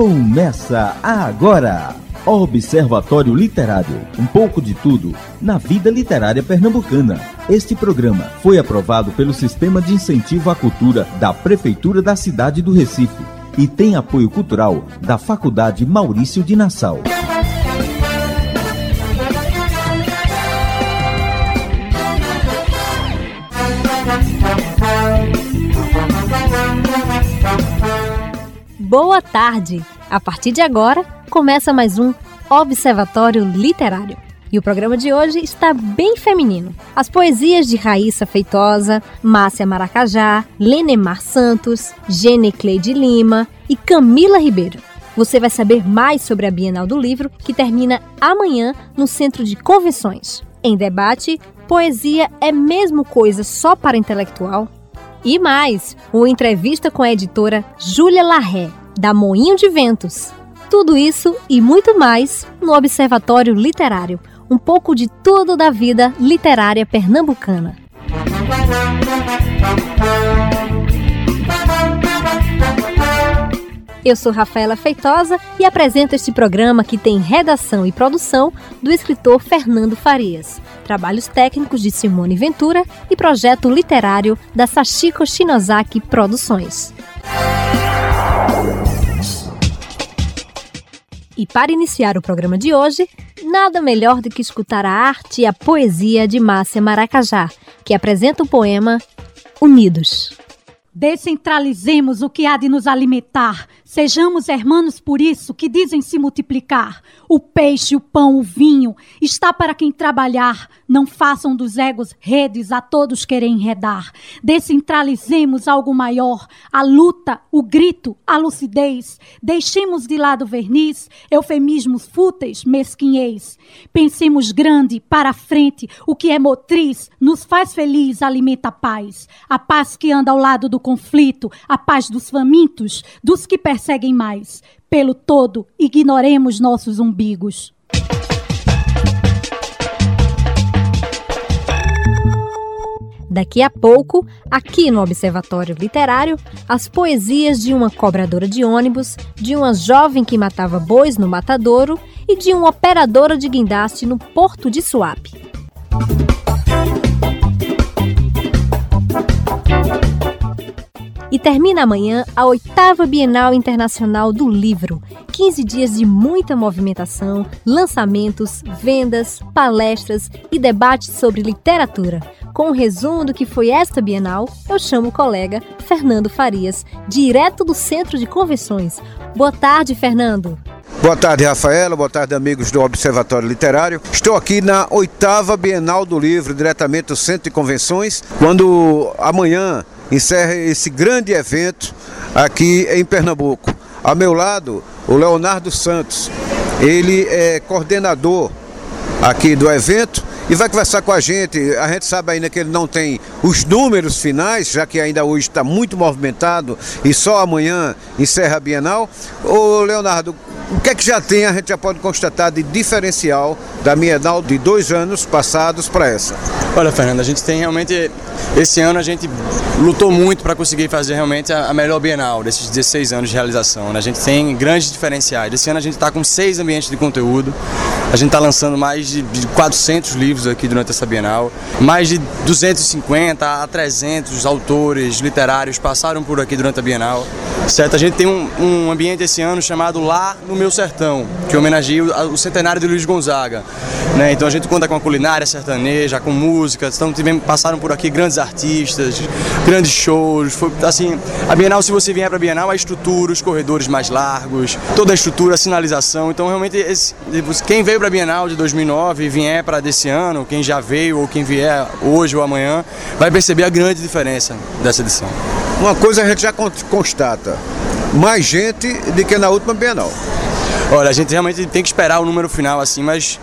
Começa agora! Observatório Literário, um pouco de tudo na vida literária pernambucana. Este programa foi aprovado pelo Sistema de Incentivo à Cultura da Prefeitura da cidade do Recife e tem apoio cultural da Faculdade Maurício de Nassau. Boa tarde! A partir de agora, começa mais um Observatório Literário. E o programa de hoje está bem feminino. As poesias de Raíssa Feitosa, Márcia Maracajá, Lenemar Santos, Gene Cleide Lima e Camila Ribeiro. Você vai saber mais sobre a Bienal do Livro, que termina amanhã no Centro de Convenções. Em debate, poesia é mesmo coisa só para intelectual? E mais, uma entrevista com a editora Júlia Larré, da Moinho de Ventos. Tudo isso e muito mais no Observatório Literário, um pouco de tudo da vida literária pernambucana. Eu sou Rafaela Feitosa e apresento este programa que tem redação e produção do escritor Fernando Farias, trabalhos técnicos de Simone Ventura e projeto literário da Sachiko Shinozaki Produções. E para iniciar o programa de hoje, nada melhor do que escutar a arte e a poesia de Márcia Maracajá, que apresenta o poema Unidos. Descentralizemos o que há de nos alimentar. Sejamos hermanos por isso que dizem se multiplicar. O peixe, o pão, o vinho está para quem trabalhar. Não façam dos egos redes a todos querem enredar. Descentralizemos algo maior. A luta, o grito, a lucidez. Deixemos de lado verniz, eufemismos fúteis, mesquinhez. Pensemos grande, para frente. O que é motriz nos faz feliz, alimenta a paz. A paz que anda ao lado do conflito, a paz dos famintos, dos que perseguem mais. Pelo todo, ignoremos nossos umbigos. Daqui a pouco, aqui no Observatório Literário, as poesias de uma cobradora de ônibus, de uma jovem que matava bois no matadouro e de uma operadora de guindaste no Porto de Suape. E termina amanhã a oitava Bienal Internacional do Livro. 15 dias de muita movimentação, lançamentos, vendas, palestras e debates sobre literatura. Com um resumo do que foi esta Bienal, eu chamo o colega Fernando Farias, direto do Centro de Convenções. Boa tarde, Fernando. Boa tarde, Rafaela. Boa tarde, amigos do Observatório Literário. Estou aqui na oitava Bienal do Livro, diretamente do Centro de Convenções, quando amanhã encerra esse grande evento aqui em Pernambuco. A meu lado, o Leonardo Santos. Ele é coordenador aqui do evento e vai conversar com a gente. A gente sabe ainda que ele não tem os números finais, já que ainda hoje está muito movimentado e só amanhã encerra a Bienal. Ô Leonardo, o que é que já tem, a gente já pode constatar de diferencial da Bienal de dois anos passados para essa? Olha, Fernando, a gente tem realmente. Esse ano a gente lutou muito para conseguir fazer realmente a melhor Bienal desses 16 anos de realização. Né? A gente tem grandes diferenciais. Esse ano a gente está com seis ambientes de conteúdo. A gente está lançando mais de 400 livros aqui durante essa Bienal. Mais de 250 a 300 autores literários passaram por aqui durante a Bienal. Certo? A gente tem um, um ambiente esse ano chamado Lá no Meu Sertão, que homenageia o, o centenário de Luiz Gonzaga. Né? Então a gente conta com a culinária sertaneja, com música. Então tivemos, passaram por aqui grandes artistas, grandes shows. Foi, assim, a Bienal, se você vier para a Bienal, a estrutura, os corredores mais largos, toda a estrutura, a sinalização. Então realmente esse, quem veio para a Bienal de 2009 e vier para desse ano, quem já veio ou quem vier hoje ou amanhã, vai perceber a grande diferença dessa edição. Uma coisa a gente já constata, mais gente do que na última Bienal. Olha, a gente realmente tem que esperar o número final, assim, mas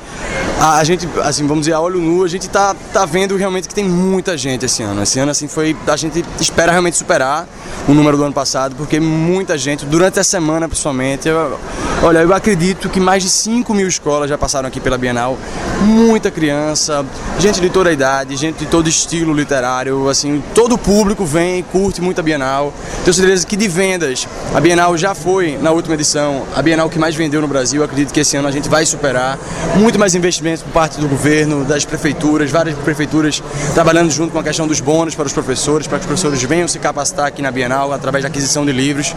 a, a, gente, assim, vamos dizer, a olho nu, a gente tá, tá vendo realmente que tem muita gente esse ano. Esse ano, assim, foi. A gente espera realmente superar o número do ano passado, porque muita gente, durante a semana principalmente, eu, olha, eu acredito que mais de 5 mil escolas já passaram aqui pela Bienal, muita criança, gente de toda a idade, gente de todo estilo literário, assim, todo o público vem, curte muito a Bienal. Tenho certeza que de vendas, a Bienal já foi na última edição, a Bienal que mais vendeu no Brasil, acredito que esse ano a gente vai superar, muito mais investimentos por parte do governo, das prefeituras, várias prefeituras trabalhando junto com a questão dos bônus para os professores, para que os professores venham se capacitar aqui na Bienal através da aquisição de livros.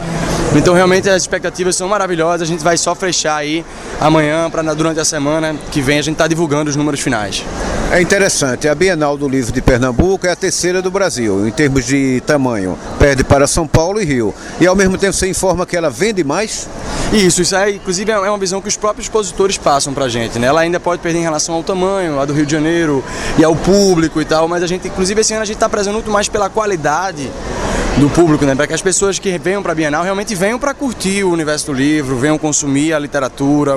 Então realmente as expectativas são maravilhosas, a gente vai só fechar aí amanhã, para durante a semana que vem a gente está divulgando os números finais. É interessante, a Bienal do Livro de Pernambuco é a terceira do Brasil, em termos de tamanho. Perde para São Paulo e Rio. E ao mesmo tempo você informa que ela vende mais? Isso, isso é, inclusive é uma visão que os próprios expositores passam para a gente, né? Ela ainda pode perder em relação ao tamanho, a do Rio de Janeiro e ao público e tal, mas a gente, inclusive esse ano a gente está prezando muito mais pela qualidade do público, né? Para que as pessoas que venham para a Bienal realmente venham para curtir o universo do livro, venham consumir a literatura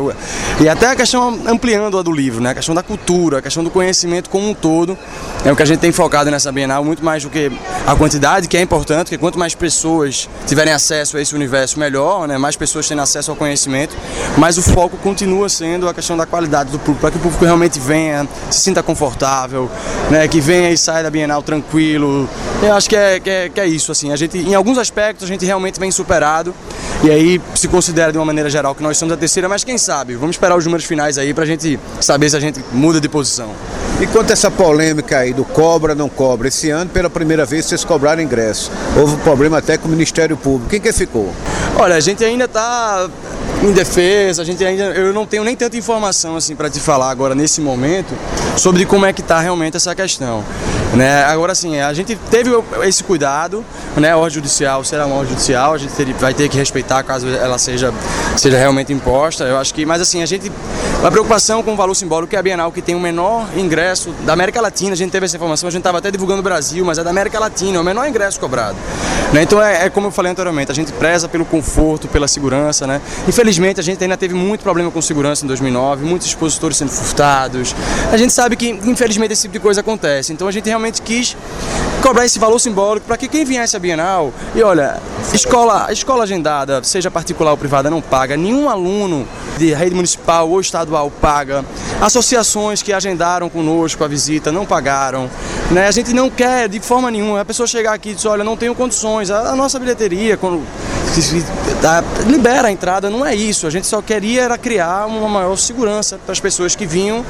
e até a questão ampliando a do livro, né? A questão da cultura, a questão do conhecimento como um todo é o que a gente tem focado nessa Bienal muito mais do que a quantidade, que é importante, que quanto mais pessoas tiverem acesso a esse universo melhor, né? Mais pessoas tendo acesso ao conhecimento, mas o foco continua sendo a questão da qualidade do público, para que o público realmente venha, se sinta confortável, né? Que venha e saia da Bienal tranquilo. Eu acho que é, que é, que é isso assim a gente, em alguns aspectos, a gente realmente vem superado e aí se considera de uma maneira geral que nós somos a terceira, mas quem sabe? Vamos esperar os números finais aí para a gente saber se a gente muda de posição. E quanto a essa polêmica aí do cobra, não cobra, esse ano pela primeira vez vocês cobraram ingresso. Houve um problema até com o Ministério Público. Quem que ficou? Olha, a gente ainda está em defesa, a gente ainda eu não tenho nem tanta informação assim para te falar agora nesse momento sobre como é que está realmente essa questão. Né? Agora sim, a gente teve esse cuidado, né? Ordem judicial será uma ordem judicial, a gente ter, vai ter que respeitar caso ela seja, seja realmente imposta. Eu acho que, mas assim, a gente. A preocupação com o valor simbólico que é a Bienal, que tem o menor ingresso da América Latina, a gente teve essa informação, a gente estava até divulgando o Brasil, mas é da América Latina, é o menor ingresso cobrado. Né? Então é, é, como eu falei anteriormente, a gente preza pelo conforto, pela segurança, né? Infelizmente a gente ainda teve muito problema com segurança em 2009, muitos expositores sendo furtados. A gente sabe que infelizmente esse tipo de coisa acontece, então a gente realmente quis cobrar esse valor simbólico para que quem viesse à Bienal, e olha, escola, escola agendada, seja particular ou privada, não paga, nenhum aluno de rede municipal ou estadual paga, associações que agendaram conosco a visita não pagaram, né? a gente não quer de forma nenhuma, a pessoa chegar aqui e dizer, olha, não tenho condições, a, a nossa bilheteria, quando libera a entrada, não é isso. A gente só queria era criar uma maior segurança para as pessoas que vinham,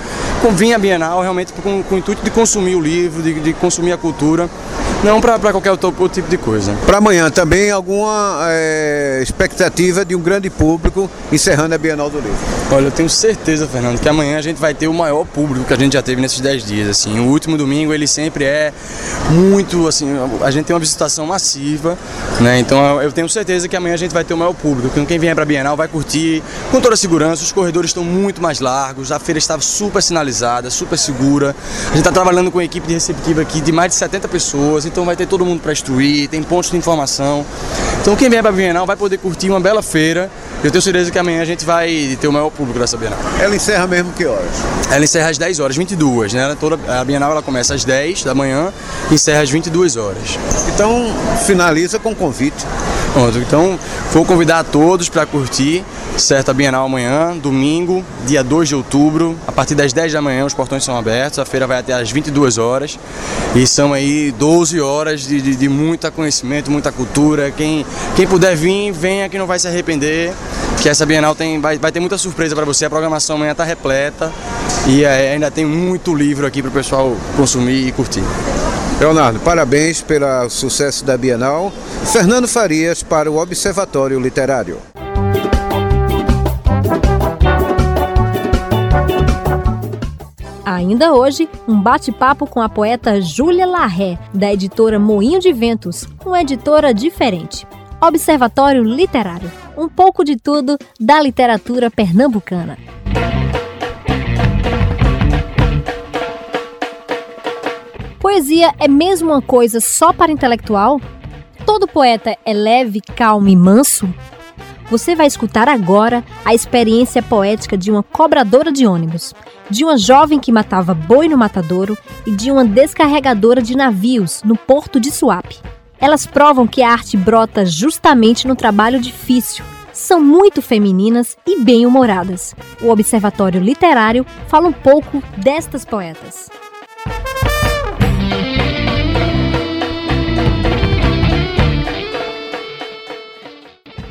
vinham à Bienal realmente com, com o intuito de consumir o livro, de, de consumir a cultura não para qualquer outro, outro, tipo de coisa. Para amanhã também alguma é, expectativa de um grande público encerrando a Bienal do Livro? Olha, eu tenho certeza, Fernando, que amanhã a gente vai ter o maior público que a gente já teve nesses 10 dias. Assim, o último domingo ele sempre é muito, assim, a gente tem uma visitação massiva, né? Então eu tenho certeza que amanhã a gente vai ter o maior público. Que quem vier para a Bienal vai curtir com toda a segurança. Os corredores estão muito mais largos, a feira estava super sinalizada, super segura. A gente está trabalhando com uma equipe de receptiva aqui de mais de 70 pessoas então vai ter todo mundo para instruir, tem pontos de informação. Então quem vier para a Bienal vai poder curtir uma bela feira. Eu tenho certeza que amanhã a gente vai ter o maior público dessa Bienal. Ela encerra mesmo que horas? Ela encerra às 10 horas, 22, né? Toda, a Bienal ela começa às 10 da manhã e encerra às 22 horas. Então finaliza com convite. Pronto, então vou convidar a todos para curtir certo a Bienal amanhã, domingo, dia 2 de outubro, a partir das 10 da manhã os portões são abertos, a feira vai até às 22 horas e são aí 12 horas de, de, de muita conhecimento, muita cultura. Quem, quem puder vir, venha que não vai se arrepender, que essa Bienal tem, vai, vai ter muita surpresa para você, a programação amanhã está repleta e é, ainda tem muito livro aqui para o pessoal consumir e curtir. Leonardo, parabéns pelo sucesso da Bienal. Fernando Farias para o Observatório Literário. Ainda hoje, um bate-papo com a poeta Júlia Larré, da editora Moinho de Ventos, uma editora diferente. Observatório Literário, um pouco de tudo da literatura pernambucana. Poesia é mesmo uma coisa só para intelectual? Todo poeta é leve, calmo e manso? Você vai escutar agora a experiência poética de uma cobradora de ônibus, de uma jovem que matava boi no matadouro e de uma descarregadora de navios no porto de Suape. Elas provam que a arte brota justamente no trabalho difícil. São muito femininas e bem-humoradas. O Observatório Literário fala um pouco destas poetas.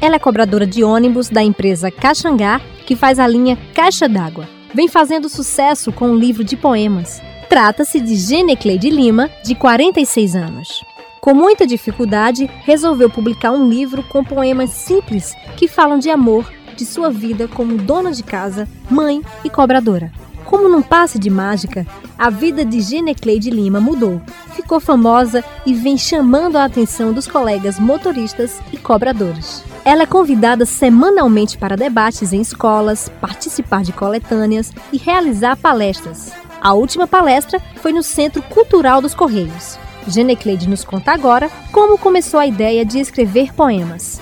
Ela é cobradora de ônibus da empresa Caxangá, que faz a linha Caixa d'Água. Vem fazendo sucesso com um livro de poemas. Trata-se de Genecleide Lima, de 46 anos. Com muita dificuldade, resolveu publicar um livro com poemas simples que falam de amor, de sua vida como dona de casa, mãe e cobradora. Como num passe de mágica, a vida de Genecleide Lima mudou. Ficou famosa e vem chamando a atenção dos colegas motoristas e cobradores. Ela é convidada semanalmente para debates em escolas, participar de coletâneas e realizar palestras. A última palestra foi no Centro Cultural dos Correios. Genecleide nos conta agora como começou a ideia de escrever poemas.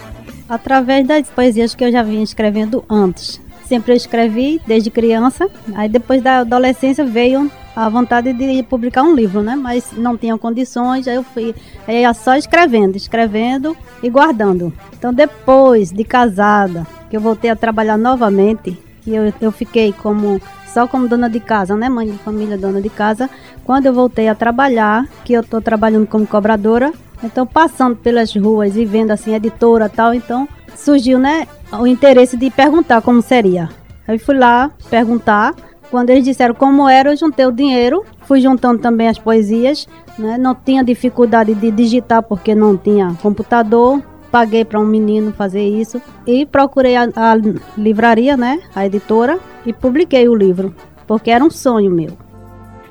Através das poesias que eu já vinha escrevendo antes. Sempre eu escrevi desde criança, aí depois da adolescência veio a vontade de publicar um livro, né? Mas não tinha condições, aí eu fui aí ia só escrevendo, escrevendo e guardando. Então depois de casada, que eu voltei a trabalhar novamente, que eu, eu fiquei como só como dona de casa, né, mãe de família, dona de casa. Quando eu voltei a trabalhar, que eu estou trabalhando como cobradora, então passando pelas ruas e vendo assim editora tal, então surgiu, né, o interesse de perguntar como seria. Aí fui lá perguntar quando eles disseram como era, eu juntei o dinheiro, fui juntando também as poesias, né? não tinha dificuldade de digitar porque não tinha computador, paguei para um menino fazer isso e procurei a, a, livraria, né, a editora, e publiquei o livro, porque era um sonho meu.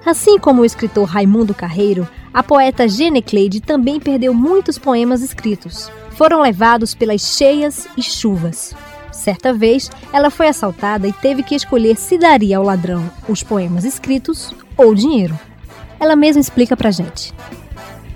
Assim como o escritor Raimundo Carreiro, a poeta Genecleide também perdeu muitos poemas escritos. Foram levados pelas cheias e chuvas. Certa vez, ela foi assaltada e teve que escolher se daria ao ladrão os poemas escritos ou dinheiro. Ela mesma explica pra gente.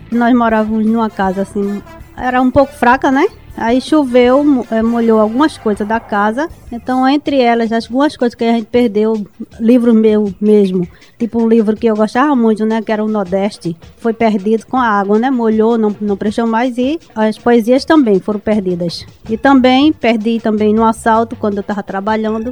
Nós morávamos numa casa assim, era um pouco fraca, né? Aí choveu, eh, molhou algumas coisas da casa. Então, entre elas, algumas coisas que a gente perdeu, livro meu mesmo. Tipo um livro que eu gostava muito, né? Que era o Nordeste. Foi perdido com a água, né? Molhou, não, não prestou mais. E as poesias também foram perdidas. E também perdi também no assalto, quando eu estava trabalhando.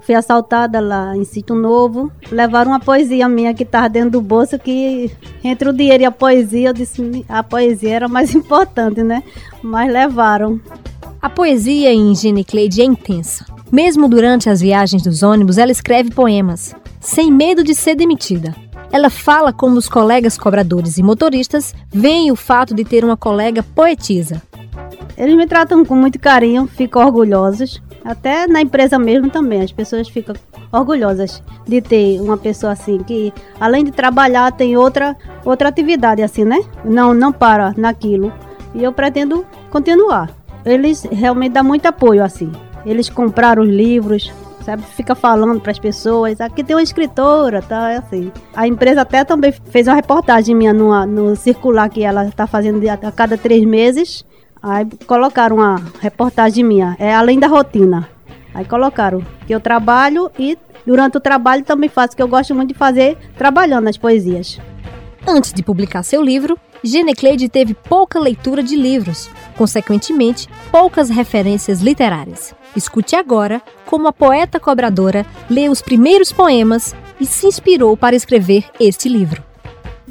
Fui assaltada lá em Sítio Novo. Levaram uma poesia minha que estava dentro do bolso, que entre o dinheiro e a poesia, eu disse a poesia era mais importante, né? Mas levaram. A poesia em Gene Cleide é intensa. Mesmo durante as viagens dos ônibus, ela escreve poemas, sem medo de ser demitida. Ela fala como os colegas cobradores e motoristas veem o fato de ter uma colega poetisa. Eles me tratam com muito carinho, ficam orgulhosos. Até na empresa mesmo também, as pessoas ficam orgulhosas de ter uma pessoa assim que além de trabalhar tem outra outra atividade assim, né? Não não para naquilo. E eu pretendo continuar. Eles realmente dão muito apoio assim. Eles compraram os livros, sabe? Fica falando para as pessoas, aqui tem uma escritora, tá? É assim. A empresa até também fez uma reportagem minha no, no circular que ela está fazendo a cada três meses. Aí colocaram uma reportagem minha, é além da rotina. Aí colocaram que eu trabalho e durante o trabalho também faço, que eu gosto muito de fazer trabalhando as poesias. Antes de publicar seu livro, Genecleide teve pouca leitura de livros, consequentemente, poucas referências literárias. Escute agora como a poeta cobradora lê os primeiros poemas e se inspirou para escrever este livro.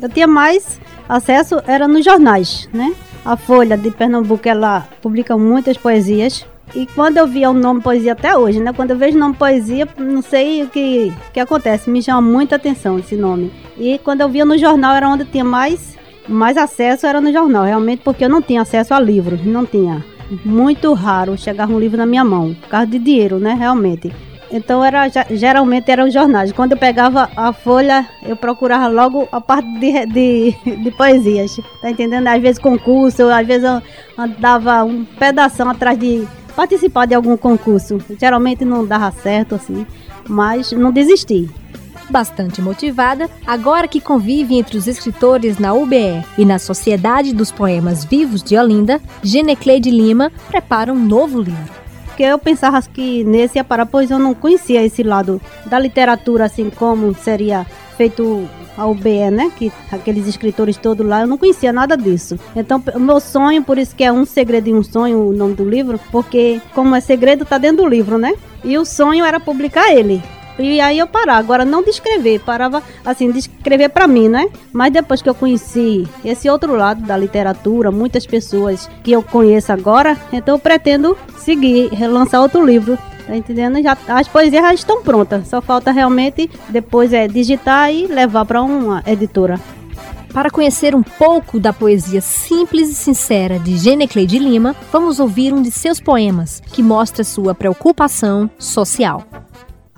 Eu tinha mais acesso era nos jornais, né? A Folha de Pernambuco, ela publica muitas poesias. E quando eu via o nome poesia até hoje, né? Quando eu vejo o nome poesia, não sei o que, que acontece, me chama muita atenção esse nome. E quando eu via no jornal era onde tinha mais, mais acesso, era no jornal, realmente, porque eu não tinha acesso a livros, não tinha. Muito raro chegar um livro na minha mão, por causa de dinheiro, né? Realmente. Então era geralmente eram jornais. Quando eu pegava a folha, eu procurava logo a parte de, de, de poesias. Tá entendendo? Às vezes concurso, às vezes eu andava um pedaço atrás de participar de algum concurso. Geralmente não dava certo assim, mas não desisti. Bastante motivada, agora que convive entre os escritores na UBE e na Sociedade dos Poemas Vivos de Olinda, Genecleide Lima prepara um novo livro. Porque eu pensava que nesse ia parar, pois eu não conhecia esse lado da literatura, assim como seria feito a UBE, né? Que aqueles escritores todos lá, eu não conhecia nada disso. Então, o meu sonho, por isso que é um segredo e um sonho o nome do livro, porque como é segredo, tá dentro do livro, né? E o sonho era publicar ele. E aí eu parava, agora não de escrever, parava assim, de escrever para mim, né? Mas depois que eu conheci esse outro lado da literatura, muitas pessoas que eu conheço agora, então eu pretendo seguir, relançar outro livro Tá entendendo? Já, as poesias já estão prontas. Só falta realmente depois é digitar e levar para uma editora. Para conhecer um pouco da poesia simples e sincera de Genecleide Lima, vamos ouvir um de seus poemas, que mostra sua preocupação social.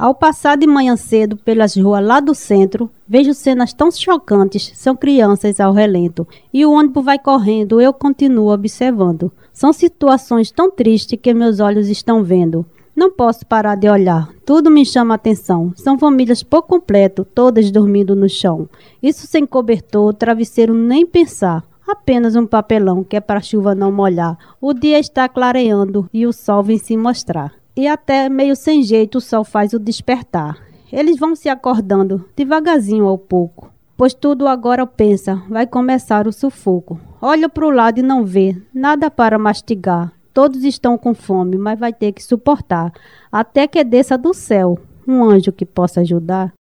Ao passar de manhã cedo pelas ruas lá do centro, vejo cenas tão chocantes, são crianças ao relento, e o ônibus vai correndo, eu continuo observando. São situações tão tristes que meus olhos estão vendo. Não posso parar de olhar. Tudo me chama atenção. São famílias por completo, todas dormindo no chão. Isso sem cobertor, travesseiro nem pensar. Apenas um papelão que é para a chuva não molhar. O dia está clareando e o sol vem se mostrar. E até meio sem jeito o sol faz o despertar. Eles vão se acordando, devagarzinho ao pouco. Pois tudo agora pensa, vai começar o sufoco. Olha para o lado e não vê, nada para mastigar. Todos estão com fome, mas vai ter que suportar, até que desça do céu um anjo que possa ajudar.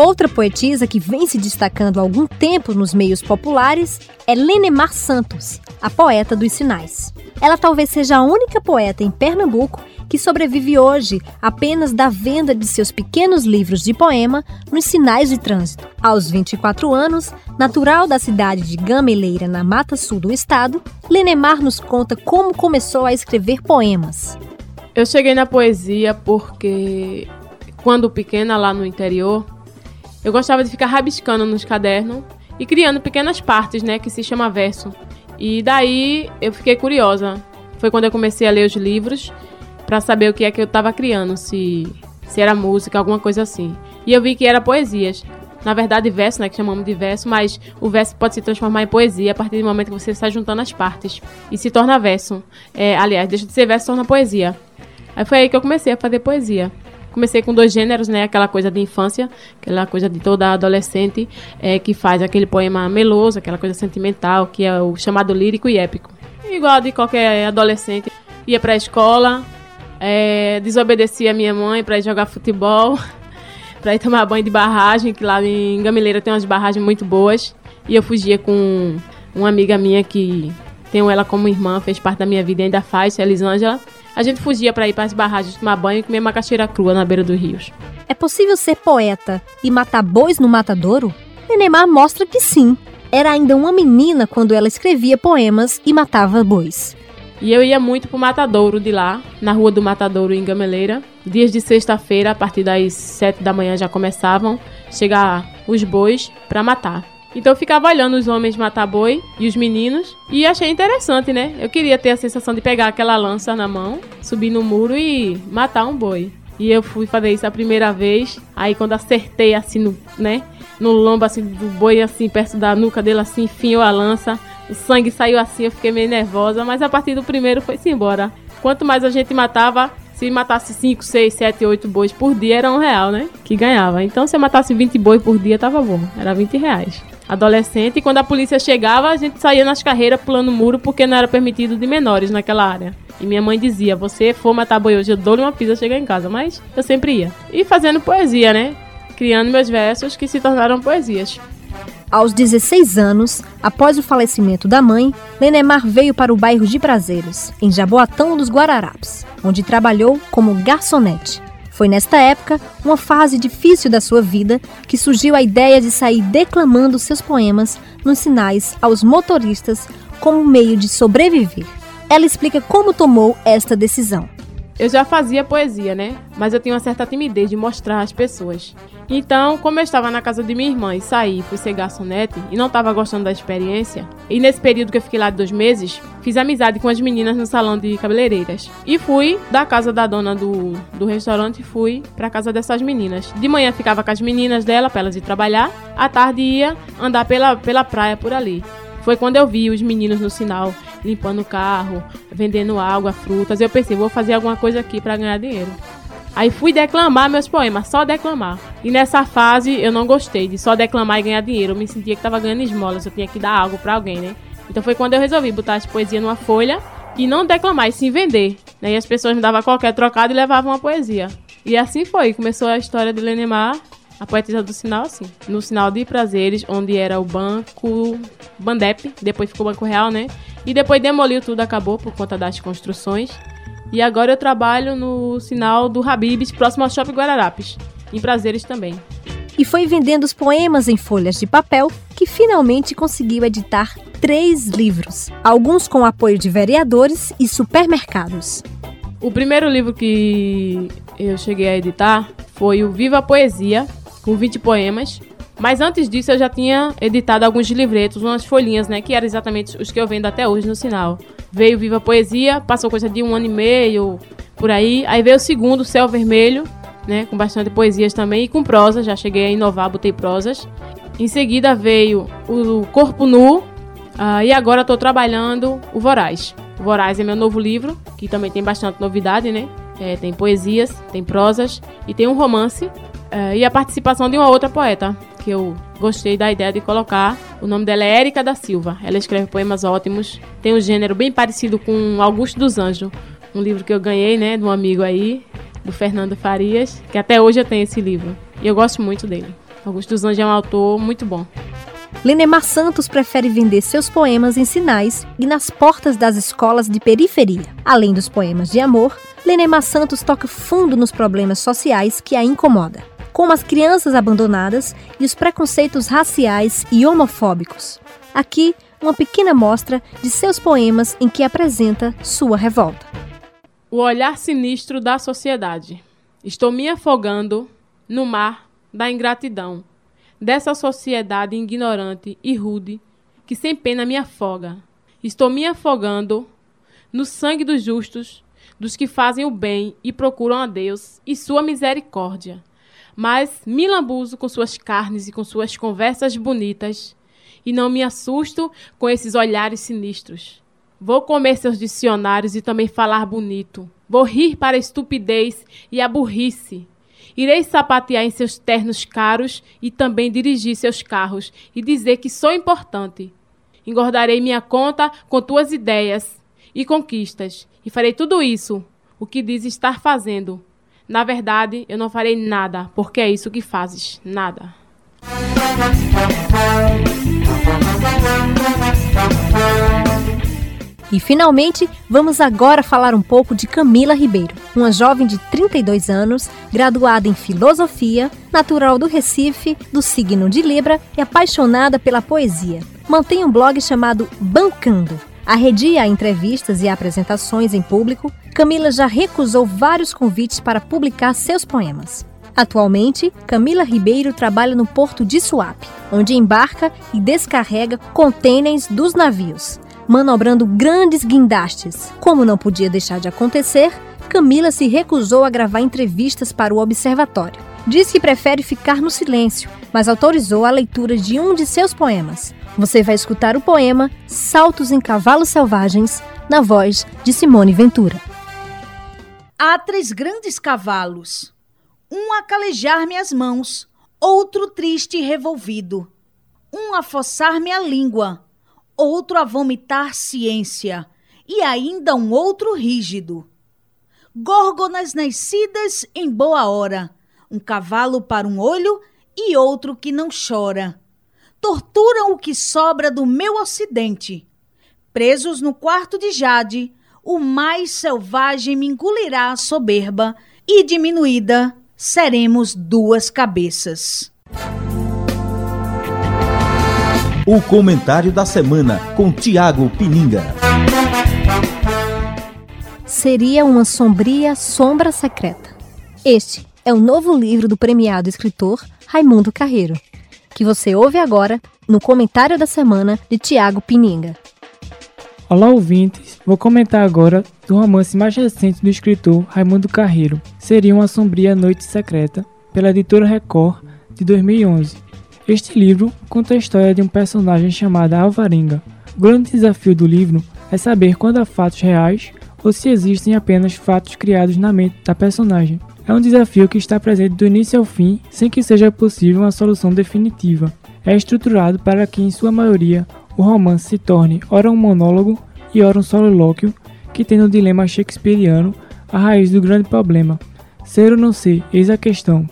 Outra poetisa que vem se destacando há algum tempo nos meios populares é Lenemar Santos, a poeta dos sinais. Ela talvez seja a única poeta em Pernambuco que sobrevive hoje apenas da venda de seus pequenos livros de poema nos sinais de trânsito. Aos 24 anos, natural da cidade de Gameleira, na Mata Sul do estado, Lenemar nos conta como começou a escrever poemas. Eu cheguei na poesia porque, quando pequena lá no interior, eu gostava de ficar rabiscando nos cadernos e criando pequenas partes, né, que se chama verso. E daí eu fiquei curiosa. Foi quando eu comecei a ler os livros para saber o que é que eu estava criando, se, se era música, alguma coisa assim. E eu vi que era poesias. Na verdade, verso, né, que chamamos de verso, mas o verso pode se transformar em poesia a partir do momento que você está juntando as partes e se torna verso. É, aliás, deixa de ser verso torna poesia. Aí foi aí que eu comecei a fazer poesia. Comecei com dois gêneros, né? Aquela coisa de infância, aquela coisa de toda adolescente é, que faz aquele poema meloso, aquela coisa sentimental, que é o chamado lírico e épico. Igual de qualquer adolescente. Ia pra escola, é, desobedeci a minha mãe para ir jogar futebol, para ir tomar banho de barragem, que lá em Gamileira tem umas barragens muito boas. E eu fugia com uma amiga minha que tenho ela como irmã, fez parte da minha vida e ainda faz, Elisângela. A gente fugia para ir para as barragens tomar banho e comer macaxeira crua na beira dos rios. É possível ser poeta e matar bois no matadouro? Nenemar mostra que sim. Era ainda uma menina quando ela escrevia poemas e matava bois. E eu ia muito pro Matadouro de lá, na rua do Matadouro em Gameleira. Dias de sexta-feira, a partir das sete da manhã já começavam chegar os bois para matar. Então eu ficava olhando os homens matar boi e os meninos e achei interessante, né? Eu queria ter a sensação de pegar aquela lança na mão, subir no muro e matar um boi. E eu fui fazer isso a primeira vez. Aí quando acertei assim no, né, no lombo assim do boi assim perto da nuca dele assim, enfiou a lança o sangue saiu assim, eu fiquei meio nervosa, mas a partir do primeiro foi-se embora. Quanto mais a gente matava, se matasse 5, 6, 7, 8 bois por dia, era um real, né? Que ganhava. Então, se eu matasse 20 bois por dia, tava bom. Era 20 reais. Adolescente, e quando a polícia chegava, a gente saía nas carreiras pulando muro porque não era permitido de menores naquela área. E minha mãe dizia: Você for matar boi hoje, eu dou-lhe uma pizza chegar em casa. Mas eu sempre ia. E fazendo poesia, né? Criando meus versos que se tornaram poesias. Aos 16 anos, após o falecimento da mãe, Lenemar veio para o bairro de Prazeres, em Jaboatão dos Guararapes, onde trabalhou como garçonete. Foi nesta época, uma fase difícil da sua vida, que surgiu a ideia de sair declamando seus poemas nos sinais aos motoristas como meio de sobreviver. Ela explica como tomou esta decisão. Eu já fazia poesia, né? Mas eu tinha uma certa timidez de mostrar às pessoas. Então, como eu estava na casa de minha irmã e saí, fui ser garçonete e não estava gostando da experiência, e nesse período que eu fiquei lá de dois meses, fiz amizade com as meninas no salão de cabeleireiras. E fui da casa da dona do, do restaurante, fui para casa dessas meninas. De manhã ficava com as meninas dela para elas ir trabalhar, à tarde ia andar pela, pela praia por ali. Foi quando eu vi os meninos no sinal limpando o carro, vendendo água, frutas. Eu pensei, vou fazer alguma coisa aqui para ganhar dinheiro. Aí fui declamar meus poemas, só declamar. E nessa fase eu não gostei de só declamar e ganhar dinheiro. Eu me sentia que tava ganhando esmolas, eu tinha que dar algo para alguém, né? Então foi quando eu resolvi botar as poesias numa folha e não declamar, e sim vender. Né? E as pessoas me davam qualquer trocado e levavam uma poesia. E assim foi, começou a história de Lenemar, a poetisa do sinal, assim. No sinal de prazeres, onde era o banco Bandep, depois ficou o Banco Real, né? E depois demoliu tudo, acabou por conta das construções. E agora eu trabalho no sinal do Habibs, próximo ao Shopping Guararapes, em Prazeres também. E foi vendendo os poemas em folhas de papel que finalmente conseguiu editar três livros, alguns com apoio de vereadores e supermercados. O primeiro livro que eu cheguei a editar foi o Viva a Poesia, com 20 poemas. Mas antes disso eu já tinha editado alguns livretos, umas folhinhas, né? Que eram exatamente os que eu vendo até hoje no sinal veio Viva Poesia, passou coisa de um ano e meio, por aí. Aí veio o segundo, Céu Vermelho, né, com bastante poesias também, e com prosa, já cheguei a inovar, botei prosas. Em seguida veio o Corpo Nu, uh, e agora estou trabalhando o Voraz. O Voraz é meu novo livro, que também tem bastante novidade, né? É, tem poesias, tem prosas e tem um romance. Uh, e a participação de uma outra poeta, que eu gostei da ideia de colocar. O nome dela é Érica da Silva. Ela escreve poemas ótimos. Tem um gênero bem parecido com Augusto dos Anjos, um livro que eu ganhei, né, de um amigo aí, do Fernando Farias, que até hoje eu tenho esse livro. E eu gosto muito dele. Augusto dos Anjos é um autor muito bom. Lenemar Santos prefere vender seus poemas em sinais e nas portas das escolas de periferia. Além dos poemas de amor, Lenemar Santos toca fundo nos problemas sociais que a incomodam como as crianças abandonadas e os preconceitos raciais e homofóbicos. Aqui, uma pequena mostra de seus poemas em que apresenta sua revolta. O olhar sinistro da sociedade. Estou me afogando no mar da ingratidão, dessa sociedade ignorante e rude que sem pena me afoga. Estou me afogando no sangue dos justos, dos que fazem o bem e procuram a Deus e sua misericórdia mas me lambuzo com suas carnes e com suas conversas bonitas, e não me assusto com esses olhares sinistros. Vou comer seus dicionários e também falar bonito. Vou rir para a estupidez e a burrice. Irei sapatear em seus ternos caros e também dirigir seus carros e dizer que sou importante. Engordarei minha conta com tuas ideias e conquistas e farei tudo isso, o que diz estar fazendo, na verdade, eu não farei nada, porque é isso que fazes, nada. E finalmente, vamos agora falar um pouco de Camila Ribeiro, uma jovem de 32 anos, graduada em filosofia, natural do Recife, do signo de Libra e apaixonada pela poesia. Mantém um blog chamado Bancando, Arredia entrevistas e apresentações em público, Camila já recusou vários convites para publicar seus poemas. Atualmente, Camila Ribeiro trabalha no porto de Suape, onde embarca e descarrega contêineres dos navios, manobrando grandes guindastes. Como não podia deixar de acontecer, Camila se recusou a gravar entrevistas para o observatório. Diz que prefere ficar no silêncio, mas autorizou a leitura de um de seus poemas, você vai escutar o poema Saltos em Cavalos Selvagens, na voz de Simone Ventura. Há três grandes cavalos, um a calejar-me as mãos, outro triste e revolvido, um a fossar-me a língua, outro a vomitar ciência, e ainda um outro rígido. Górgonas nascidas em boa hora, um cavalo para um olho e outro que não chora torturam o que sobra do meu ocidente. Presos no quarto de Jade, o mais selvagem me engolirá a soberba e diminuída seremos duas cabeças. O comentário da semana com Tiago Pininga. Seria uma sombria sombra secreta. Este é o novo livro do premiado escritor Raimundo Carreiro que você ouve agora no comentário da semana de Tiago Pininga. Olá, ouvintes! Vou comentar agora do romance mais recente do escritor Raimundo Carreiro, Seria uma Sombria Noite Secreta, pela editora Record, de 2011. Este livro conta a história de um personagem chamado Alvarenga, O grande desafio do livro é saber quando há fatos reais ou se existem apenas fatos criados na mente da personagem. É um desafio que está presente do início ao fim, sem que seja possível uma solução definitiva. É estruturado para que, em sua maioria, o romance se torne ora um monólogo e ora um solilóquio, que tem no dilema shakespeariano a raiz do grande problema. Ser ou não ser, eis a questão.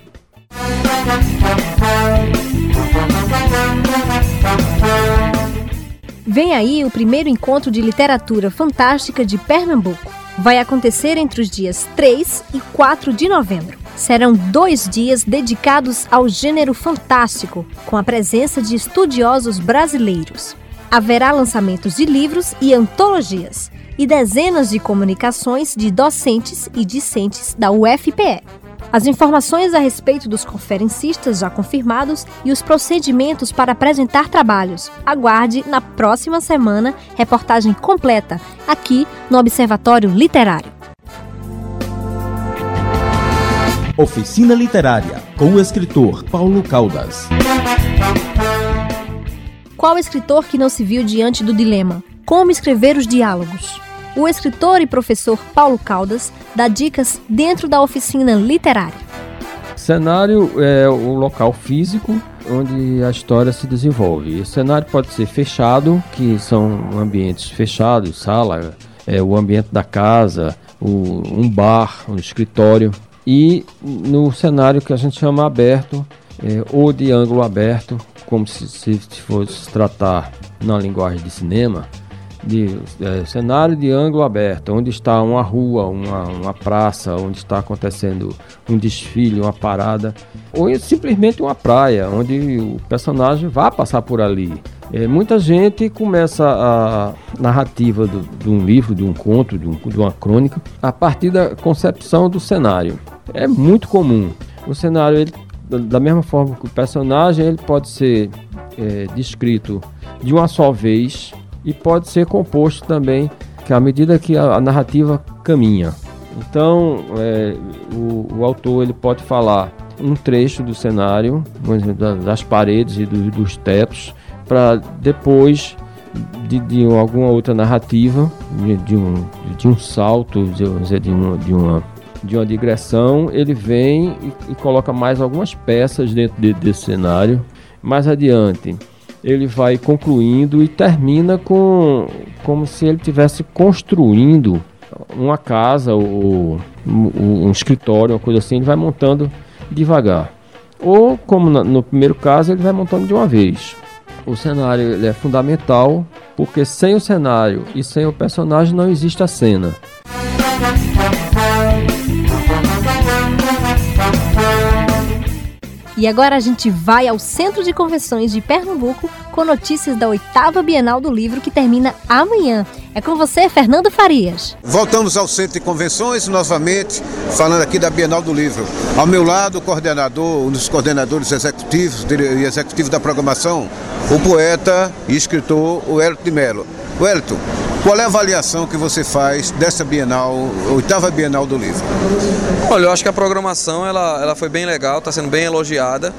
Vem aí o primeiro encontro de literatura fantástica de Pernambuco. Vai acontecer entre os dias 3 e 4 de novembro. Serão dois dias dedicados ao gênero fantástico, com a presença de estudiosos brasileiros. Haverá lançamentos de livros e antologias, e dezenas de comunicações de docentes e discentes da UFPE. As informações a respeito dos conferencistas já confirmados e os procedimentos para apresentar trabalhos. Aguarde na próxima semana reportagem completa aqui no Observatório Literário. Oficina Literária com o escritor Paulo Caldas. Qual escritor que não se viu diante do dilema? Como escrever os diálogos? o escritor e professor Paulo Caldas dá dicas dentro da oficina literária. Cenário é o local físico onde a história se desenvolve. O cenário pode ser fechado, que são ambientes fechados, sala, é, o ambiente da casa, o, um bar, um escritório. E no cenário que a gente chama aberto, é, ou de ângulo aberto, como se, se fosse tratar na linguagem de cinema, de é, cenário de ângulo aberto, onde está uma rua, uma, uma praça, onde está acontecendo um desfile, uma parada, ou simplesmente uma praia, onde o personagem vai passar por ali. É, muita gente começa a narrativa do, de um livro, de um conto, de, um, de uma crônica, a partir da concepção do cenário. É muito comum. O cenário, ele, da mesma forma que o personagem, ele pode ser é, descrito de uma só vez, e pode ser composto também que à medida que a, a narrativa caminha. Então, é, o, o, autor ele pode falar um trecho do cenário, das paredes e do, dos tetos, para depois de, de, alguma outra narrativa, de, de, um, de um salto, de, de, uma, de, uma, de uma digressão, ele vem e, e coloca mais algumas peças dentro de, desse cenário. Mais adiante, ele vai concluindo e termina com como se ele estivesse construindo uma casa ou um, escritório, uma coisa assim, ele vai montando devagar. Ou, como no primeiro caso, ele vai montando de uma vez. O cenário é fundamental porque sem o cenário e sem o personagem não existe a cena. E agora a gente vai ao Centro de Convenções de Pernambuco com notícias da oitava Bienal do Livro que termina amanhã. É com você, Fernando Farias. Voltamos ao Centro de Convenções novamente, falando aqui da Bienal do Livro. Ao meu lado, o coordenador, um dos coordenadores executivos e executivo da programação, o poeta e escritor, Hélio de Mello. Wellington, qual é a avaliação que você faz dessa Bienal, oitava Bienal do livro? Olha, eu acho que a programação ela, ela foi bem legal, está sendo bem elogiada.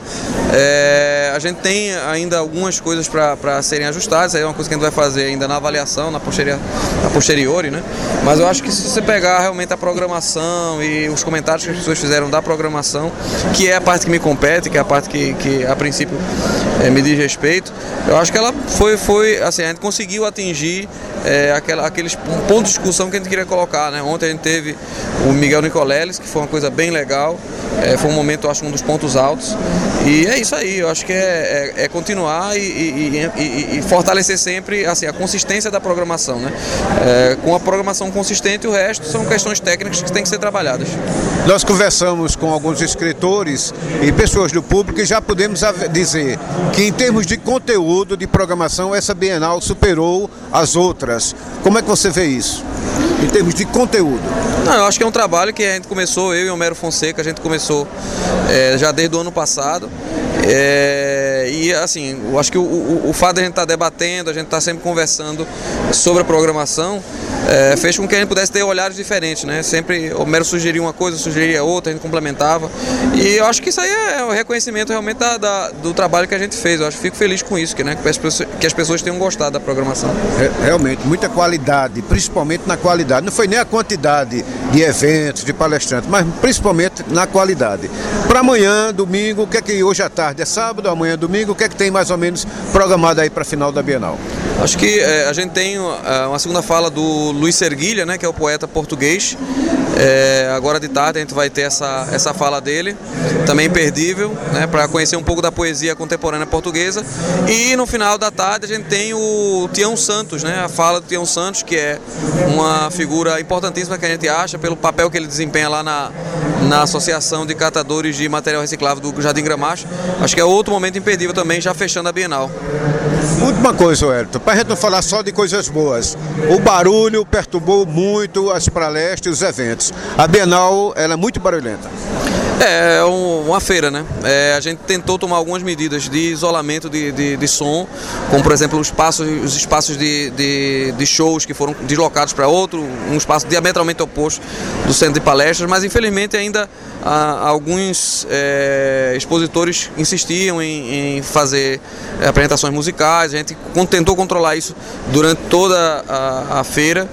É, a gente tem ainda algumas coisas para serem ajustadas, aí é uma coisa que a gente vai fazer ainda na avaliação, na, posterior, na posteriori, né? Mas eu acho que se você pegar realmente a programação e os comentários que as pessoas fizeram da programação, que é a parte que me compete, que é a parte que, que a princípio é, me diz respeito, eu acho que ela foi, foi assim, a gente conseguiu atingir é, aquela, aqueles pontos de discussão que a gente queria colocar. Né? Ontem a gente teve o Miguel Nicoleles, que foi uma coisa bem legal. É, foi um momento, acho, um dos pontos altos. E é isso aí, eu acho que é, é, é continuar e, e, e, e, fortalecer sempre assim, a consistência da programação. Né? É, com a programação consistente, o resto são questões técnicas que têm que ser trabalhadas. Nós conversamos com alguns escritores e pessoas do público e já podemos dizer que, em termos de conteúdo de programação, essa Bienal superou as outras. Como é que você vê isso? Em termos de conteúdo? Não, eu acho que é um trabalho que a gente começou, eu e o Homero Fonseca, a gente começou é, já desde o ano passado. É, e assim, eu acho que o, o, o fato de a gente estar tá debatendo, a gente estar tá sempre conversando sobre a programação, é, fez com que a gente pudesse ter olhares diferentes, né? Sempre o Mero sugeria uma coisa, sugeria outra, a gente complementava. E eu acho que isso aí é o reconhecimento realmente da, da, do trabalho que a gente fez. Eu acho que fico feliz com isso, que, né, que, as pessoas, que as pessoas tenham gostado da programação. Realmente, muita qualidade, principalmente na qualidade. Não foi nem a quantidade de eventos, de palestrantes, mas principalmente na qualidade. Para amanhã, domingo, o que é que hoje à tarde é sábado, amanhã é domingo, o que é que tem mais ou menos programado aí para a final da Bienal? Acho que é, a gente tem uh, uma segunda fala do Luiz Serguilha, né, que é o poeta português. É, agora de tarde a gente vai ter essa, essa fala dele, também imperdível, né, para conhecer um pouco da poesia contemporânea portuguesa. E no final da tarde a gente tem o Tião Santos, né, a fala do Tião Santos, que é uma figura importantíssima que a gente acha pelo papel que ele desempenha lá na, na Associação de Catadores de Material Reciclável do Jardim Gramacho. Acho que é outro momento imperdível também, já fechando a Bienal. Última coisa, Wellington, para a gente não falar só de coisas boas. O barulho perturbou muito as palestras e os eventos. A Bienal ela é muito barulhenta. É, é uma feira, né? É, a gente tentou tomar algumas medidas de isolamento de, de, de som, como por exemplo os espaços, os espaços de, de, de shows que foram deslocados para outro, um espaço diametralmente oposto do centro de palestras, mas infelizmente ainda alguns é, expositores insistiam em, em, fazer apresentações musicais, a gente tentou controlar isso durante toda a, a feira,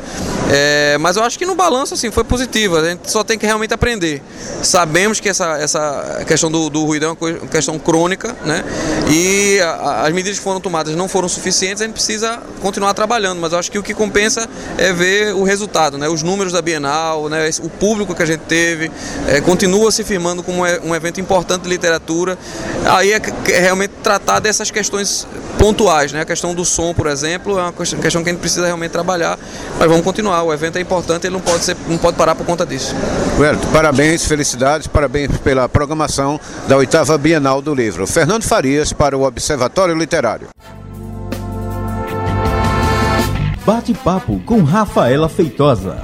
é, mas eu acho que no balanço assim, foi positivo, a gente só tem que realmente aprender. Sabemos que essa, essa questão do, do ruído é uma questão crônica, né? e a, as medidas que foram tomadas não foram suficientes, a gente precisa continuar trabalhando, mas eu acho que o que compensa é ver o resultado, né? os números da Bienal, né? o público que a gente teve, é, continua se firmando como um evento importante de literatura. Aí é, é realmente tratar dessas questões pontuais, né? A questão do som, por exemplo, é uma questão que a gente precisa realmente trabalhar, mas vamos continuar. O evento é importante, ele não pode, ser, não pode parar por conta disso. Roberto, parabéns, felicidades, parabéns pela programação da oitava Bienal do Livro. Fernando Farias para o Observatório Literário. Bate-papo com Rafaela Feitosa.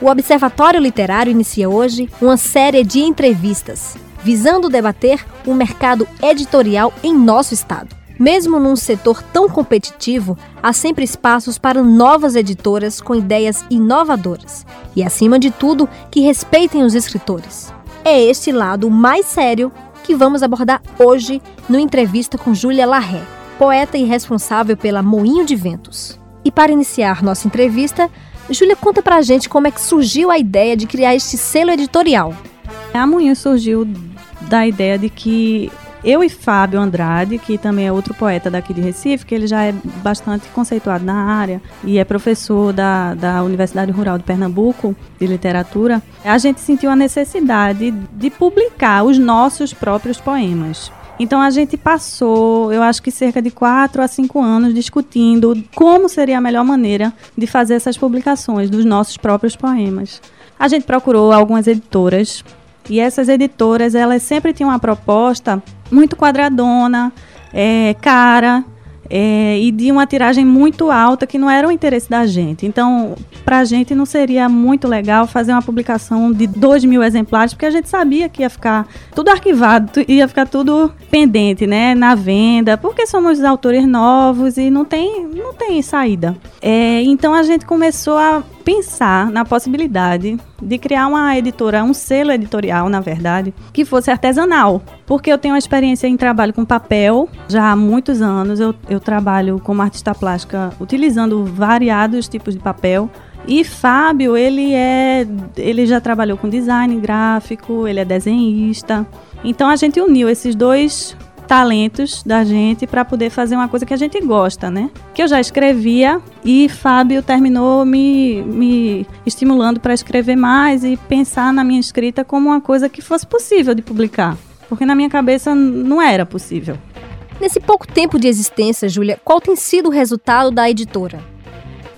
O Observatório Literário inicia hoje uma série de entrevistas, visando debater o mercado editorial em nosso estado. Mesmo num setor tão competitivo, há sempre espaços para novas editoras com ideias inovadoras e, acima de tudo, que respeitem os escritores. É este lado mais sério que vamos abordar hoje no entrevista com Júlia Larré, poeta e responsável pela Moinho de Ventos. E para iniciar nossa entrevista, Júlia, conta pra gente como é que surgiu a ideia de criar este selo editorial. A Moinho surgiu da ideia de que eu e Fábio Andrade, que também é outro poeta daqui de Recife, que ele já é bastante conceituado na área e é professor da, da Universidade Rural de Pernambuco de literatura, a gente sentiu a necessidade de publicar os nossos próprios poemas. Então a gente passou, eu acho que cerca de quatro a cinco anos discutindo como seria a melhor maneira de fazer essas publicações dos nossos próprios poemas. A gente procurou algumas editoras e essas editoras elas sempre tinham uma proposta muito quadradona, é, cara, é, e de uma tiragem muito alta que não era o interesse da gente. Então, para a gente não seria muito legal fazer uma publicação de 2 mil exemplares, porque a gente sabia que ia ficar tudo arquivado, ia ficar tudo pendente, né, na venda, porque somos autores novos e não tem, não tem saída. É, então a gente começou a pensar na possibilidade de criar uma editora, um selo editorial, na verdade, que fosse artesanal. Porque eu tenho uma experiência em trabalho com papel já há muitos anos. Eu, eu trabalho como artista plástica utilizando variados tipos de papel. E Fábio, ele é, ele já trabalhou com design gráfico, ele é desenhista. Então a gente uniu esses dois talentos da gente para poder fazer uma coisa que a gente gosta, né? Que eu já escrevia e Fábio terminou me, me estimulando para escrever mais e pensar na minha escrita como uma coisa que fosse possível de publicar, porque na minha cabeça não era possível. Nesse pouco tempo de existência, Júlia, qual tem sido o resultado da editora?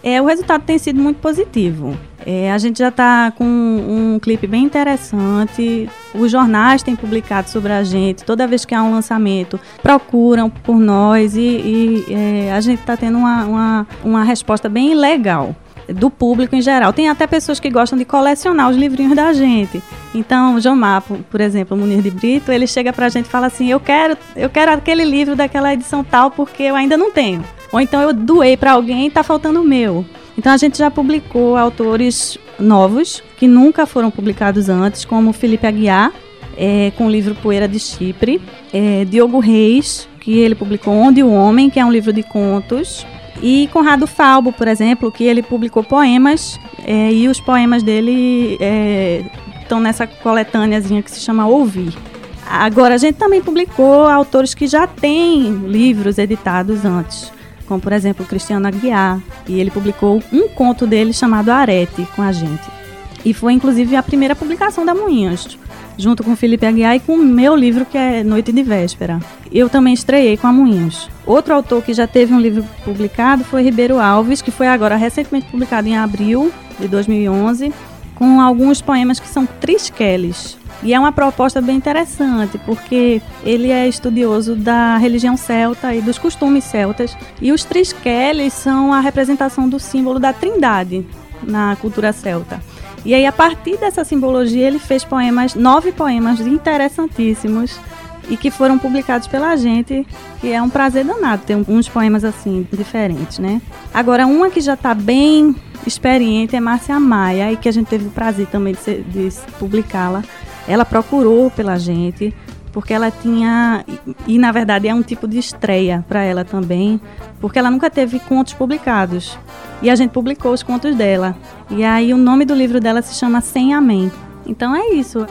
É, o resultado tem sido muito positivo. É, a gente já está com um, clipe bem interessante. Os jornais têm publicado sobre a gente. Toda vez que há um lançamento, procuram por nós e, e é, a gente está tendo uma, uma, uma resposta bem legal do público em geral. Tem até pessoas que gostam de colecionar os livrinhos da gente. Então, João Mapo, por exemplo, Munir de Brito, ele chega pra gente e fala assim: "Eu quero, eu quero aquele livro daquela edição tal porque eu ainda não tenho". Ou então eu doei para alguém e tá faltando o meu. Então a gente já publicou autores novos que nunca foram publicados antes, como Felipe Aguiar, é, com o livro Poeira de Chipre, é, Diogo Reis, que ele publicou Onde o Homem, que é um livro de contos, e Conrado Falbo, por exemplo, que ele publicou poemas é, e os poemas dele estão é, nessa coletâneazinha que se chama Ouvir. Agora, a gente também publicou autores que já têm livros editados antes, como por exemplo Cristiano Aguiar, e ele publicou um conto dele chamado Arete com a gente. E foi inclusive a primeira publicação da Moinhos junto com Felipe Aguiar e com o meu livro que é Noite de Véspera. Eu também estreiei com a Moinhos. Outro autor que já teve um livro publicado foi Ribeiro Alves, que foi agora recentemente publicado em abril de 2011, com alguns poemas que são trisqueles. E é uma proposta bem interessante, porque ele é estudioso da religião celta e dos costumes celtas. E os trisqueles são a representação do símbolo da trindade na cultura celta. E aí, a partir dessa simbologia, ele fez poemas, nove poemas interessantíssimos e que foram publicados pela gente, que é um prazer danado ter uns poemas assim, diferentes, né? Agora, uma que já está bem experiente é Márcia Maia, e que a gente teve o prazer também de, de publicá-la. Ela procurou pela gente, porque ela tinha e, e, na verdade é um tipo de estreia para ela também, porque ela nunca teve contos publicados. E a gente publicou os contos dela. E aí o nome do livro dela se chama Sem Amém. Então é isso.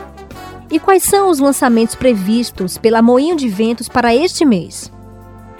E quais são os lançamentos previstos pela Moinho de Ventos para este mês?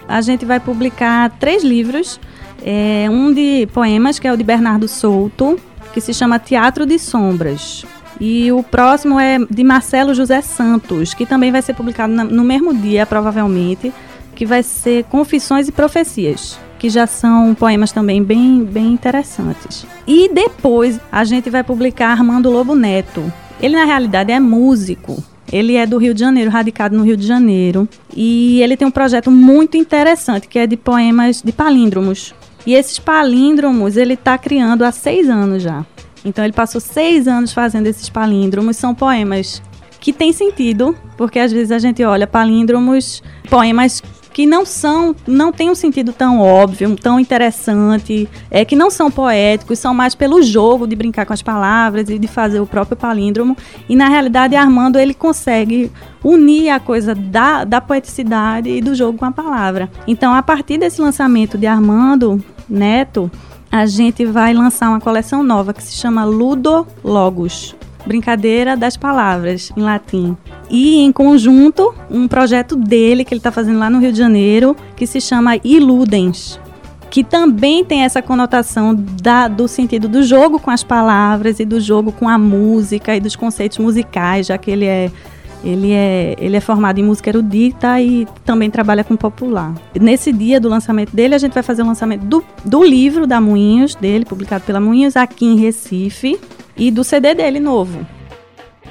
A gente vai publicar três livros. É, um de poemas, que é o de Bernardo Souto, que se chama Teatro de Sombras. E o próximo é de Marcelo José Santos, que também vai ser publicado no mesmo dia, provavelmente, que vai ser Confissões e Profecias que já são poemas também bem, bem interessantes. E depois a gente vai publicar Armando Lobo Neto. Ele na realidade é músico. Ele é do Rio de Janeiro, radicado no Rio de Janeiro, e ele tem um projeto muito interessante que é de poemas de palíndromos. E esses palíndromos ele está criando há seis anos já. Então ele passou seis anos fazendo esses palíndromos. São poemas que têm sentido, porque às vezes a gente olha palíndromos, poemas que não são, não tem um sentido tão óbvio, tão interessante, é que não são poéticos, são mais pelo jogo de brincar com as palavras e de fazer o próprio palíndromo. E na realidade, Armando ele consegue unir a coisa da, da poeticidade e do jogo com a palavra. Então, a partir desse lançamento de Armando Neto, a gente vai lançar uma coleção nova que se chama Ludo Logos brincadeira das palavras em latim. E em conjunto, um projeto dele que ele está fazendo lá no Rio de Janeiro, que se chama Iludens, que também tem essa conotação da, do sentido do jogo com as palavras e do jogo com a música e dos conceitos musicais, já que ele é ele é, ele é formado em música erudita e também trabalha com popular. Nesse dia do lançamento dele, a gente vai fazer o lançamento do, do livro da Moinhos, dele, publicado pela Moinhos, aqui em Recife e do CD dele novo.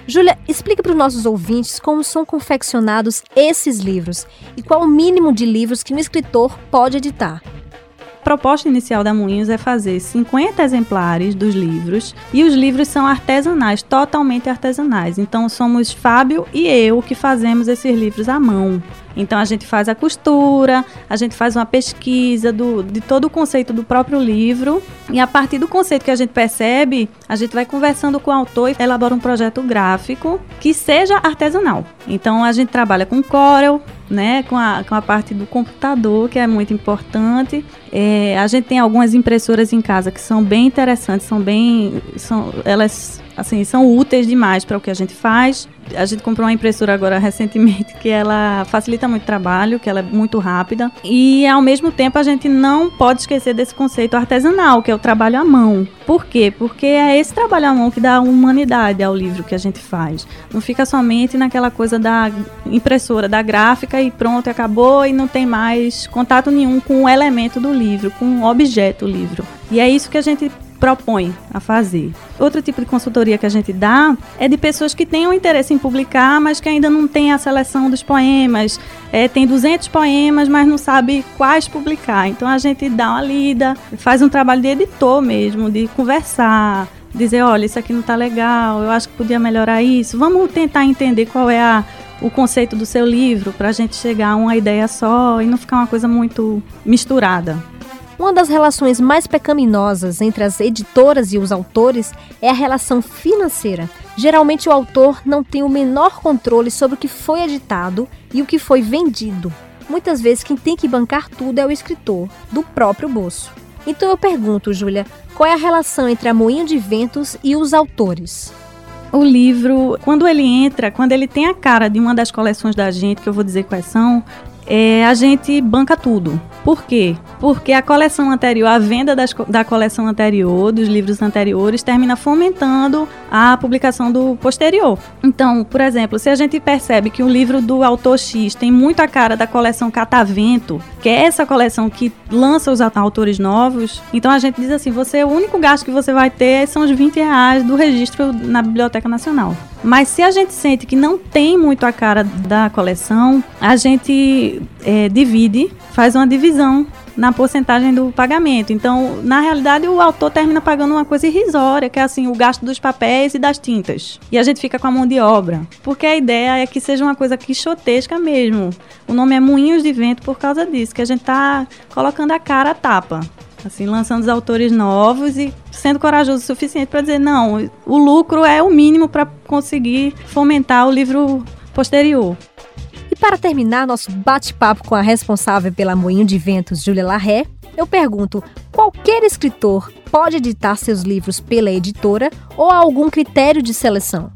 Júlia, explica para os nossos ouvintes como são confeccionados esses livros e qual o mínimo de livros que um escritor pode editar. Proposta inicial da Moinhos é fazer 50 exemplares dos livros e os livros são artesanais, totalmente artesanais. Então somos Fábio e eu que fazemos esses livros à mão. Então a gente faz a costura, a gente faz uma pesquisa do, de todo o conceito do próprio livro e a partir do conceito que a gente percebe, a gente vai conversando com o autor e elabora um projeto gráfico que seja artesanal. Então a gente trabalha com Corel, né, com a, com a parte do computador, que é muito importante. É, a gente tem algumas impressoras em casa que são bem interessantes, são bem. São, elas assim, são úteis demais para o que a gente faz. A gente comprou uma impressora agora recentemente que ela facilita muito o trabalho, que ela é muito rápida. E ao mesmo tempo a gente não pode esquecer desse conceito artesanal, que é o trabalho à mão. Por quê? Porque é esse trabalho à mão que dá humanidade ao livro que a gente faz. Não fica somente naquela coisa da impressora, da gráfica e pronto, acabou e não tem mais contato nenhum com o elemento do livro, com o objeto do livro. E é isso que a gente propõe a fazer. Outro tipo de consultoria que a gente dá é de pessoas que têm um interesse em publicar, mas que ainda não têm a seleção dos poemas. É, tem 200 poemas, mas não sabe quais publicar. Então a gente dá uma lida, faz um trabalho de editor mesmo, de conversar, dizer, olha, isso aqui não está legal, eu acho que podia melhorar isso. Vamos tentar entender qual é a, o conceito do seu livro para a gente chegar a uma ideia só e não ficar uma coisa muito misturada. Uma das relações mais pecaminosas entre as editoras e os autores é a relação financeira. Geralmente o autor não tem o menor controle sobre o que foi editado e o que foi vendido. Muitas vezes quem tem que bancar tudo é o escritor, do próprio bolso. Então eu pergunto, Júlia, qual é a relação entre a Moinho de Ventos e os autores? O livro, quando ele entra, quando ele tem a cara de uma das coleções da gente, que eu vou dizer quais são, é, a gente banca tudo. Por quê? Porque a coleção anterior, a venda das, da coleção anterior, dos livros anteriores, termina fomentando a publicação do posterior. Então, por exemplo, se a gente percebe que o livro do autor X tem muito a cara da coleção Catavento, que é essa coleção que lança os autores novos, então a gente diz assim: você, o único gasto que você vai ter são os 20 reais do registro na Biblioteca Nacional. Mas se a gente sente que não tem muito a cara da coleção, a gente é, divide, faz uma divisão na porcentagem do pagamento. Então, na realidade, o autor termina pagando uma coisa irrisória, que é assim, o gasto dos papéis e das tintas. E a gente fica com a mão de obra. Porque a ideia é que seja uma coisa quixotesca mesmo. O nome é Moinhos de Vento por causa disso, que a gente tá colocando a cara a tapa assim, lançando os autores novos e sendo corajoso o suficiente para dizer não, o lucro é o mínimo para conseguir fomentar o livro posterior. E para terminar nosso bate-papo com a responsável pela Moinho de Ventos, Júlia Larré, eu pergunto: qualquer escritor pode editar seus livros pela editora ou há algum critério de seleção?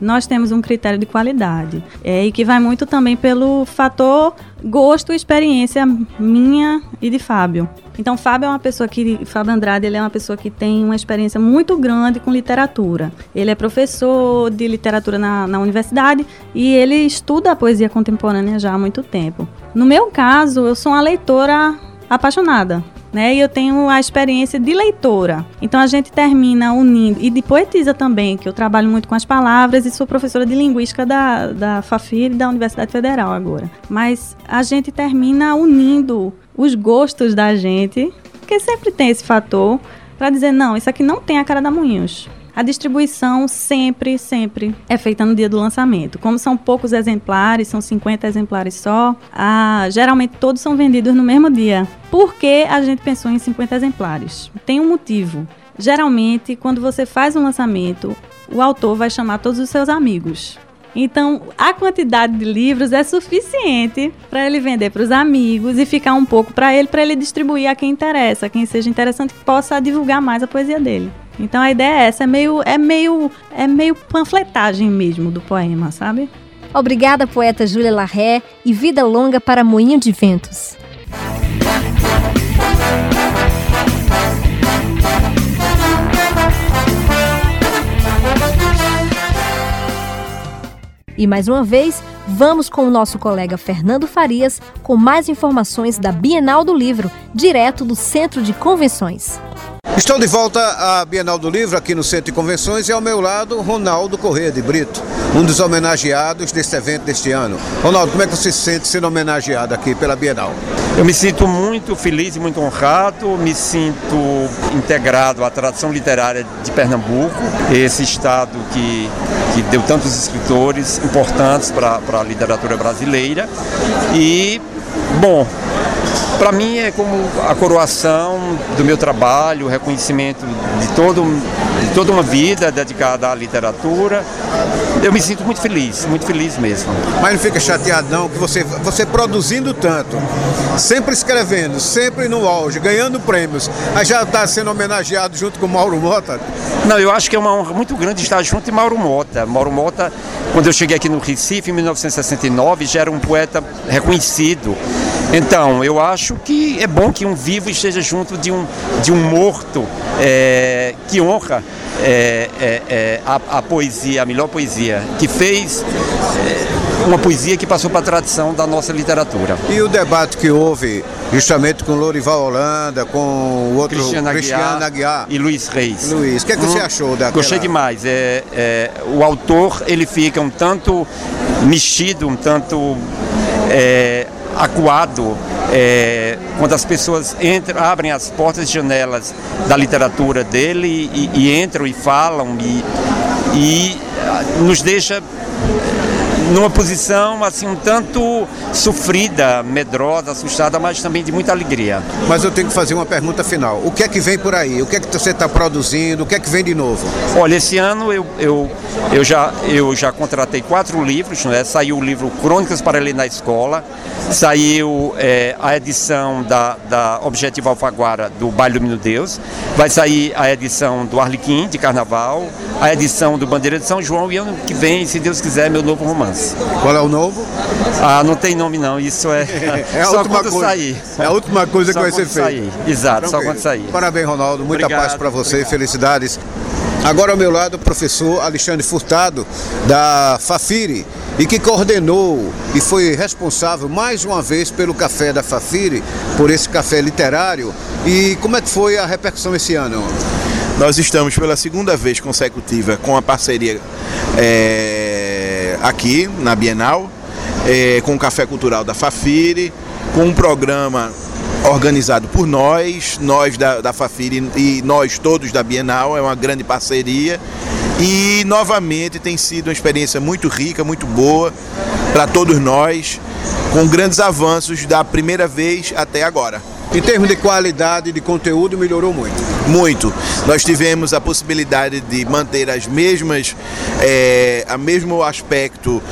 Nós temos um critério de qualidade é, e que vai muito também pelo fator gosto e experiência minha e de Fábio. Então, Fábio é uma pessoa que, Fábio Andrade, ele é uma pessoa que tem uma experiência muito grande com literatura. Ele é professor de literatura na, na universidade e ele estuda a poesia contemporânea já há muito tempo. No meu caso, eu sou uma leitora apaixonada né? E eu tenho a experiência de leitora. Então a gente termina unindo, e de poetisa também, que eu trabalho muito com as palavras e sou professora de linguística da, da FAFIR e da Universidade Federal agora. Mas a gente termina unindo os gostos da gente, porque sempre tem esse fator, para dizer, não, isso aqui não tem a cara da Moinhos. A distribuição sempre, sempre é feita no dia do lançamento. Como são poucos exemplares, são 50 exemplares só, ah, geralmente todos são vendidos no mesmo dia. Por que a gente pensou em 50 exemplares? Tem um motivo. Geralmente, quando você faz um lançamento, o autor vai chamar todos os seus amigos. Então, a quantidade de livros é suficiente para ele vender para os amigos e ficar um pouco para ele, para ele distribuir a quem interessa, a quem seja interessante que possa divulgar mais a poesia dele. Então a ideia é essa, é meio, é meio, é meio panfletagem mesmo do poema, sabe? Obrigada, poeta Júlia Larré, e vida longa para Moinho de Ventos. E mais uma vez, vamos com o nosso colega Fernando Farias com mais informações da Bienal do Livro, direto do Centro de Convenções. Estou de volta à Bienal do Livro aqui no Centro de Convenções e ao meu lado Ronaldo Corrêa de Brito, um dos homenageados deste evento deste ano. Ronaldo, como é que você se sente sendo homenageado aqui pela Bienal? Eu me sinto muito feliz e muito honrado, me sinto integrado à tradição literária de Pernambuco, esse estado que, que deu tantos escritores importantes para a literatura brasileira. E, bom, para mim é como a coroação do meu trabalho, o reconhecimento de, todo, de toda uma vida dedicada à literatura. Eu me sinto muito feliz, muito feliz mesmo. Mas não fica chateado não, que você, você produzindo tanto, sempre escrevendo, sempre no auge, ganhando prêmios, aí já está sendo homenageado junto com Mauro Mota? Não, eu acho que é uma honra muito grande estar junto de Mauro Mota. Mauro Mota, quando eu cheguei aqui no Recife em 1969, já era um poeta reconhecido. Então, eu acho que é bom que um vivo esteja junto de um, de um morto é, que honra é, é, é a, a, poesia, a melhor poesia, que fez é, uma poesia que passou para a tradição da nossa literatura. E o debate que houve justamente com Lorival Holanda, com o outro Cristiano Aguiar, Cristiano Aguiar e Luiz Reis. Luiz, o que, é que hum, você achou daquela... Gostei demais. É, é, o autor ele fica um tanto mexido, um tanto é, acuado é, quando as pessoas entram, abrem as portas e janelas da literatura dele e, e entram e falam e, e nos deixa numa posição assim um tanto sofrida, medrosa, assustada, mas também de muita alegria. Mas eu tenho que fazer uma pergunta final. O que é que vem por aí? O que é que você está produzindo? O que é que vem de novo? Olha, esse ano eu, eu, eu, já, eu já contratei quatro livros, né? saiu o livro Crônicas para ler na escola, saiu é, a edição da, da Objetivo Alfaguara do Baile do Menino Deus, vai sair a edição do Arlequim de Carnaval, a edição do Bandeira de São João e ano que vem, se Deus quiser, meu novo romance. Qual é o novo? Ah, não tem nome não, isso é, é a só quando coisa. sair. É a última coisa Só que vai ser quando feita. sair. Exato, só quando sair. Parabéns, Ronaldo. Muita Obrigado, paz para você, obrigado. felicidades. Agora ao meu lado o professor Alexandre Furtado, da Fafiri, e que coordenou e foi responsável mais uma vez pelo café da Fafiri, por esse café literário. E como é que foi a repercussão esse ano? Nós estamos pela segunda vez consecutiva com a parceria é, aqui na Bienal, é, com o Café Cultural da Fafiri, com um programa organizado por nós, nós da, da Fafiri e nós todos da Bienal, é uma grande parceria. E novamente tem sido uma experiência muito rica, muito boa para todos nós, com grandes avanços da primeira vez até agora. Em termos de qualidade de conteúdo, melhorou muito. Muito. Nós tivemos a possibilidade de manter as mesmas, é, a mesmo aspecto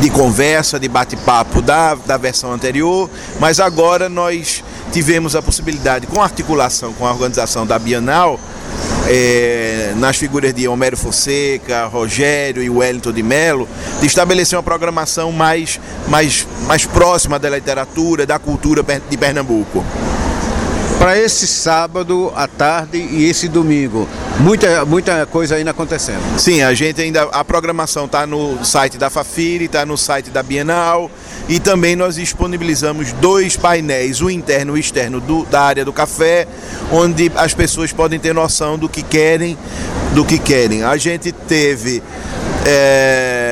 de conversa, de bate-papo da, da versão anterior, mas agora nós tivemos a possibilidade, com articulação com a organização da Bienal, é, nas figuras de Homero Fonseca, Rogério e Wellington de Mello, de estabelecer uma programação mais, mais, mais próxima da literatura, da cultura de Pernambuco. Para esse sábado à tarde e esse domingo, muita, muita coisa ainda acontecendo. Sim, a gente ainda. A programação está no site da Fafiri, está no site da Bienal e também nós disponibilizamos dois painéis, o interno e o externo do, da área do café, onde as pessoas podem ter noção do que querem, do que querem. A gente teve. é,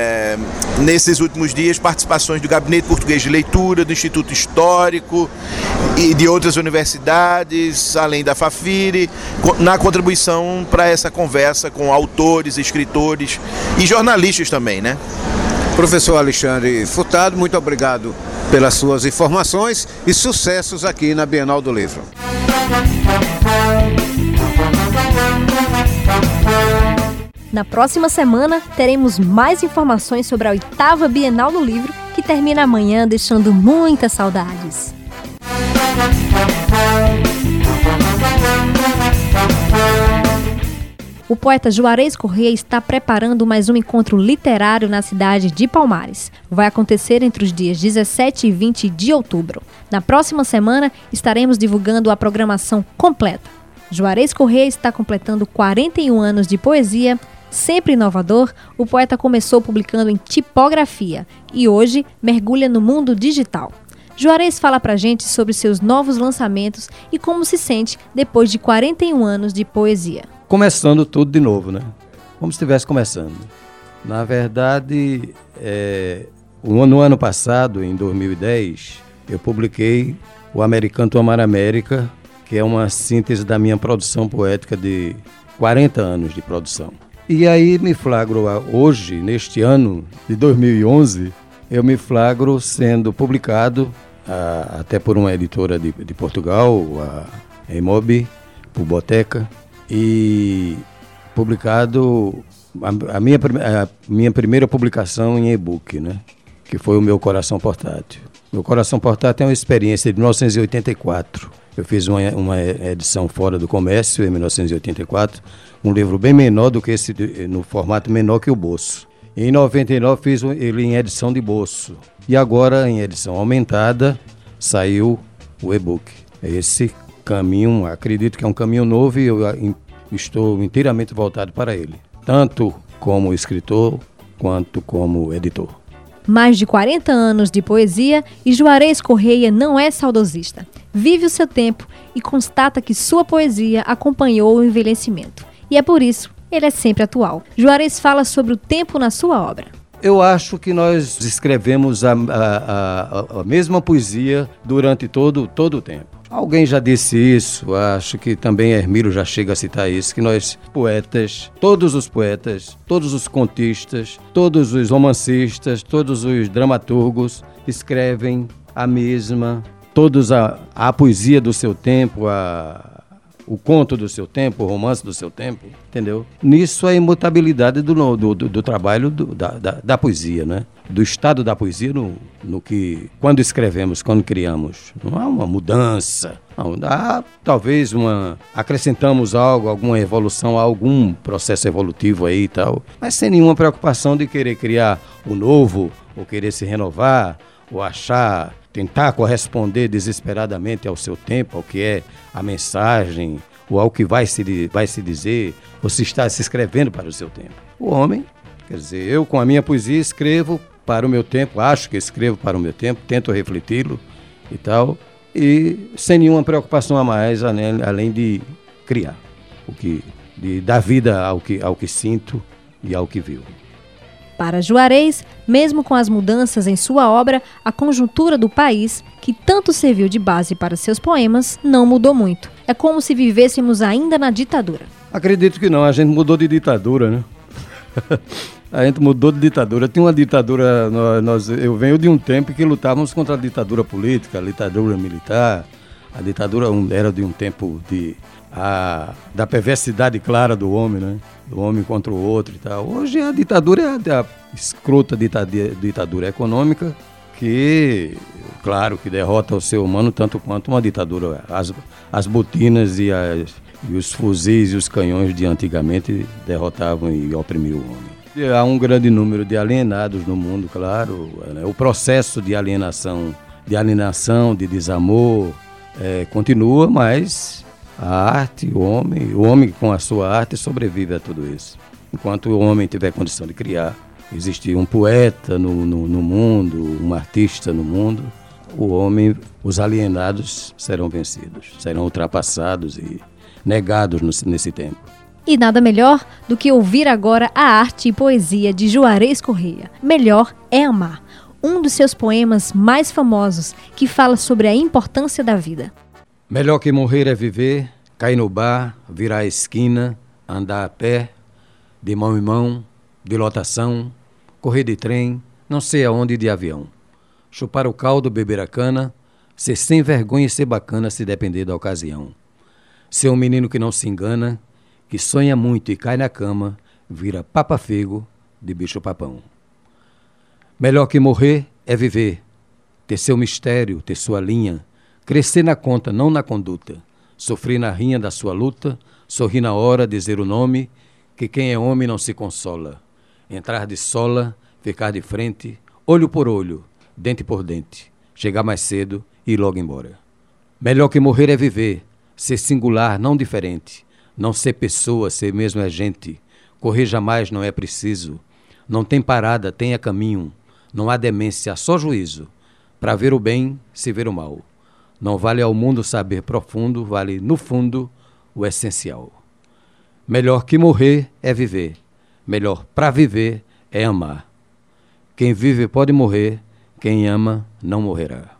nesses últimos dias, participações do Gabinete Português de Leitura, do Instituto Histórico e de outras universidades, além da Fafiri, na contribuição para essa conversa com autores, escritores e jornalistas também, né? Professor Alexandre Furtado, muito obrigado pelas suas informações e sucessos aqui na Bienal do Livro. Na próxima semana, teremos mais informações sobre a oitava Bienal do Livro, que termina amanhã deixando muitas saudades. O poeta Juarez Corrêa está preparando mais um encontro literário na cidade de Palmares. Vai acontecer entre os dias 17 e 20 de outubro. Na próxima semana, estaremos divulgando a programação completa. Juarez Corrêa está completando 41 anos de poesia. Sempre inovador, o poeta começou publicando em tipografia e hoje mergulha no mundo digital. Juarez fala pra gente sobre seus novos lançamentos e como se sente depois de 41 anos de poesia. Começando tudo de novo, né? Como se estivesse começando. Na verdade, é, no ano passado, em 2010, eu publiquei O Americano Amar América, que é uma síntese da minha produção poética de 40 anos de produção. E aí me flagro hoje, neste ano de 2011, eu me flagro sendo publicado até por uma editora de, de Portugal, a Emobi, por Boteca, e publicado a, a minha, a minha primeira publicação em e-book, né? que foi o meu Coração Portátil. Meu Coração Portátil é uma experiência de 1984. Eu fiz uma, uma edição fora do comércio em 1984, um livro bem menor do que esse, de- no formato menor que o Bolso. Em 99 fiz ele em edição de bolso. E agora, em edição aumentada, saiu o e-book. É Esse caminho, acredito que é um caminho novo e eu ah, estou inteiramente voltado para ele. Tanto como escritor, quanto como editor. Mais de 40 anos de poesia e Juarez Correia não é saudosista. Vive o seu tempo e constata que sua poesia acompanhou o envelhecimento. E é por isso ele é sempre atual. Juarez fala sobre o tempo na sua obra. Eu acho que nós escrevemos a, a, a, a mesma poesia durante todo, todo o tempo. Alguém já disse isso, acho que também Hermílio já chega a citar isso, que nós poetas, todos os poetas, todos os contistas, todos os romancistas, todos os dramaturgos escrevem a mesma, todos a, a poesia do seu tempo, a, o conto do seu tempo, o romance do seu tempo, entendeu? Nisso a imutabilidade do, do, do, do trabalho do, da, da, da, poesia, né? Do estado da poesia no, no que, quando escrevemos, quando criamos. Não há uma mudança, não, há talvez uma... acrescentamos algo, alguma evolução, algum processo evolutivo aí e tal, mas sem nenhuma preocupação de querer criar o novo, ou querer se renovar, ou achar tentar corresponder desesperadamente ao seu tempo, ao que é a mensagem, ou ao que vai se, vai se dizer, ou se está se escrevendo para o seu tempo. O homem, quer dizer, eu com a minha poesia escrevo para o meu tempo, acho que escrevo para o meu tempo, tento refleti-lo e tal, e sem nenhuma preocupação a mais, além de criar, o que, de dar vida ao que, ao que sinto e ao que vivo. Para Juarez, mesmo com as mudanças em sua obra, a conjuntura do país, que tanto serviu de base para seus poemas, não mudou muito. É como se vivêssemos ainda na ditadura. Acredito que não, a gente mudou de ditadura, né? a gente mudou de ditadura. Tinha uma ditadura, nós, eu venho de um tempo que lutávamos contra a ditadura política, a ditadura militar. A ditadura era de um tempo de a, da perversidade clara do homem, né? Do homem contra o outro e tal. Hoje a ditadura é a escrota ditadura, ditadura econômica que, claro, que derrota o ser humano tanto quanto uma ditadura. As, as botinas e, as, e os fuzis e os canhões de antigamente derrotavam e oprimiam o homem. Há um grande número de alienados no mundo, claro. Né? O processo de alienação, de alienação, de desamor, é, continua, mas a arte, o homem, o homem com a sua arte sobrevive a tudo isso. Enquanto o homem tiver condição de criar, existir um poeta no, no, no mundo, um artista no mundo, o homem, os alienados serão vencidos, serão ultrapassados e negados no, nesse tempo. E nada melhor do que ouvir agora a arte e poesia de Juarez Correia. Melhor é amar, um dos seus poemas mais famosos que fala sobre a importância da vida. Melhor que morrer é viver, cair no bar, virar a esquina, andar a pé, de mão em mão, de lotação, correr de trem, não sei aonde de avião. Chupar o caldo, beber a cana, ser sem vergonha e ser bacana se depender da ocasião. Ser um menino que não se engana, que sonha muito e cai na cama, vira papa-fego de bicho-papão. Melhor que morrer é viver, ter seu mistério, ter sua linha, Crescer na conta, não na conduta. Sofrer na rinha da sua luta, sorrir na hora, dizer o nome, que quem é homem não se consola. Entrar de sola, ficar de frente, olho por olho, dente por dente, chegar mais cedo e ir logo embora. Melhor que morrer é viver, ser singular, não diferente, não ser pessoa, ser mesmo é gente. Correr jamais não é preciso. Não tem parada, tenha caminho. Não há demência, só juízo. Para ver o bem, se ver o mal. Não vale ao mundo saber profundo, vale no fundo o essencial. Melhor que morrer é viver, melhor para viver é amar. Quem vive pode morrer, quem ama não morrerá.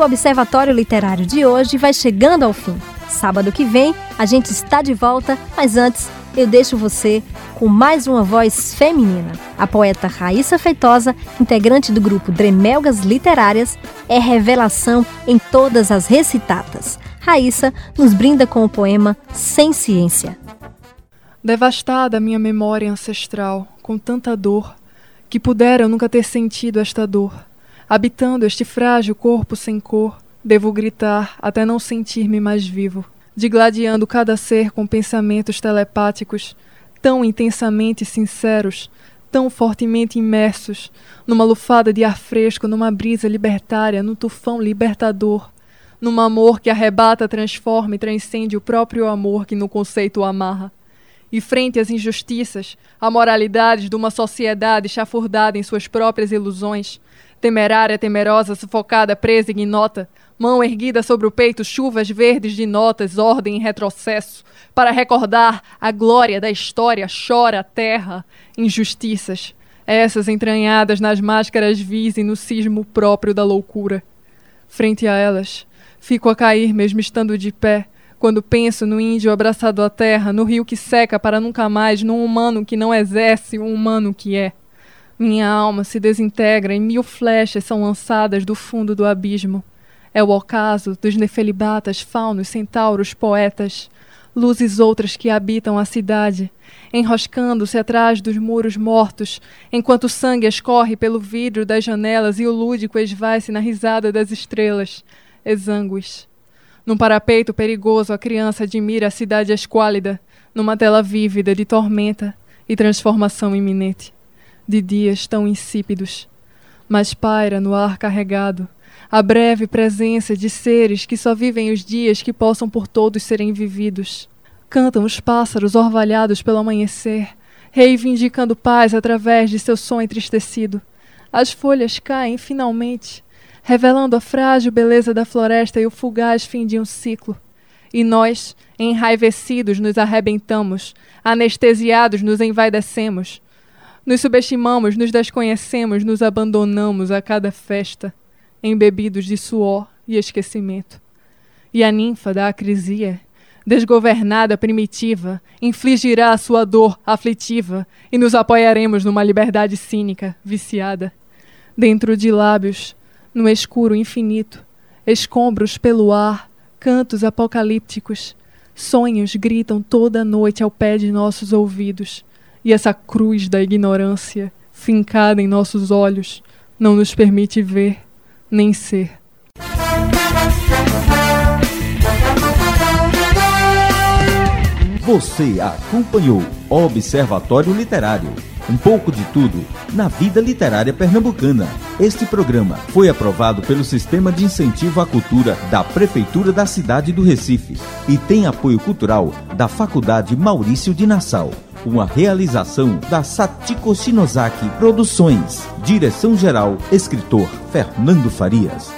O Observatório Literário de hoje vai chegando ao fim. Sábado que vem a gente está de volta, mas antes eu deixo você com mais uma voz feminina. A poeta Raíssa Feitosa, integrante do grupo Dremelgas Literárias, é revelação em todas as recitatas. Raíssa nos brinda com o poema Sem Ciência. Devastada minha memória ancestral, com tanta dor, que pudera eu nunca ter sentido esta dor. Habitando este frágil corpo sem cor, devo gritar até não sentir-me mais vivo digladiando cada ser com pensamentos telepáticos, tão intensamente sinceros, tão fortemente imersos, numa lufada de ar fresco, numa brisa libertária, num tufão libertador, num amor que arrebata, transforma e transcende o próprio amor que no conceito o amarra. E frente às injustiças, à moralidade de uma sociedade chafurdada em suas próprias ilusões, temerária, temerosa, sufocada, presa, ignota, Mão erguida sobre o peito, chuvas verdes de notas, ordem e retrocesso, para recordar a glória da história, chora a terra, injustiças, essas entranhadas nas máscaras vis e no cismo próprio da loucura. Frente a elas, fico a cair mesmo estando de pé, quando penso no índio abraçado à terra, no rio que seca para nunca mais, num humano que não exerce o humano que é. Minha alma se desintegra e mil flechas são lançadas do fundo do abismo. É o ocaso dos nefelibatas, faunos, centauros, poetas, luzes outras que habitam a cidade, enroscando-se atrás dos muros mortos, enquanto o sangue escorre pelo vidro das janelas e o lúdico esvai-se na risada das estrelas, exângues. Num parapeito perigoso, a criança admira a cidade esquálida, numa tela vívida de tormenta e transformação iminente, de dias tão insípidos. Mas paira no ar carregado a breve presença de seres que só vivem os dias que possam por todos serem vividos. Cantam os pássaros orvalhados pelo amanhecer, reivindicando paz através de seu som entristecido. As folhas caem finalmente, revelando a frágil beleza da floresta e o fugaz fim de um ciclo. E nós, enraivecidos, nos arrebentamos, anestesiados, nos envaidecemos. Nos subestimamos, nos desconhecemos, nos abandonamos a cada festa embebidos de suor e esquecimento. E a ninfa da acrisia, desgovernada primitiva, infligirá a sua dor aflitiva e nos apoiaremos numa liberdade cínica, viciada. Dentro de lábios, no escuro infinito, escombros pelo ar, cantos apocalípticos, sonhos gritam toda noite ao pé de nossos ouvidos, e essa cruz da ignorância, fincada em nossos olhos, não nos permite ver nem ser. Você acompanhou Observatório Literário. Um pouco de tudo na vida literária pernambucana. Este programa foi aprovado pelo Sistema de Incentivo à Cultura da Prefeitura da cidade do Recife e tem apoio cultural da Faculdade Maurício de Nassau. Uma realização da Satiko Shinozaki Produções. Direção-geral, escritor Fernando Farias.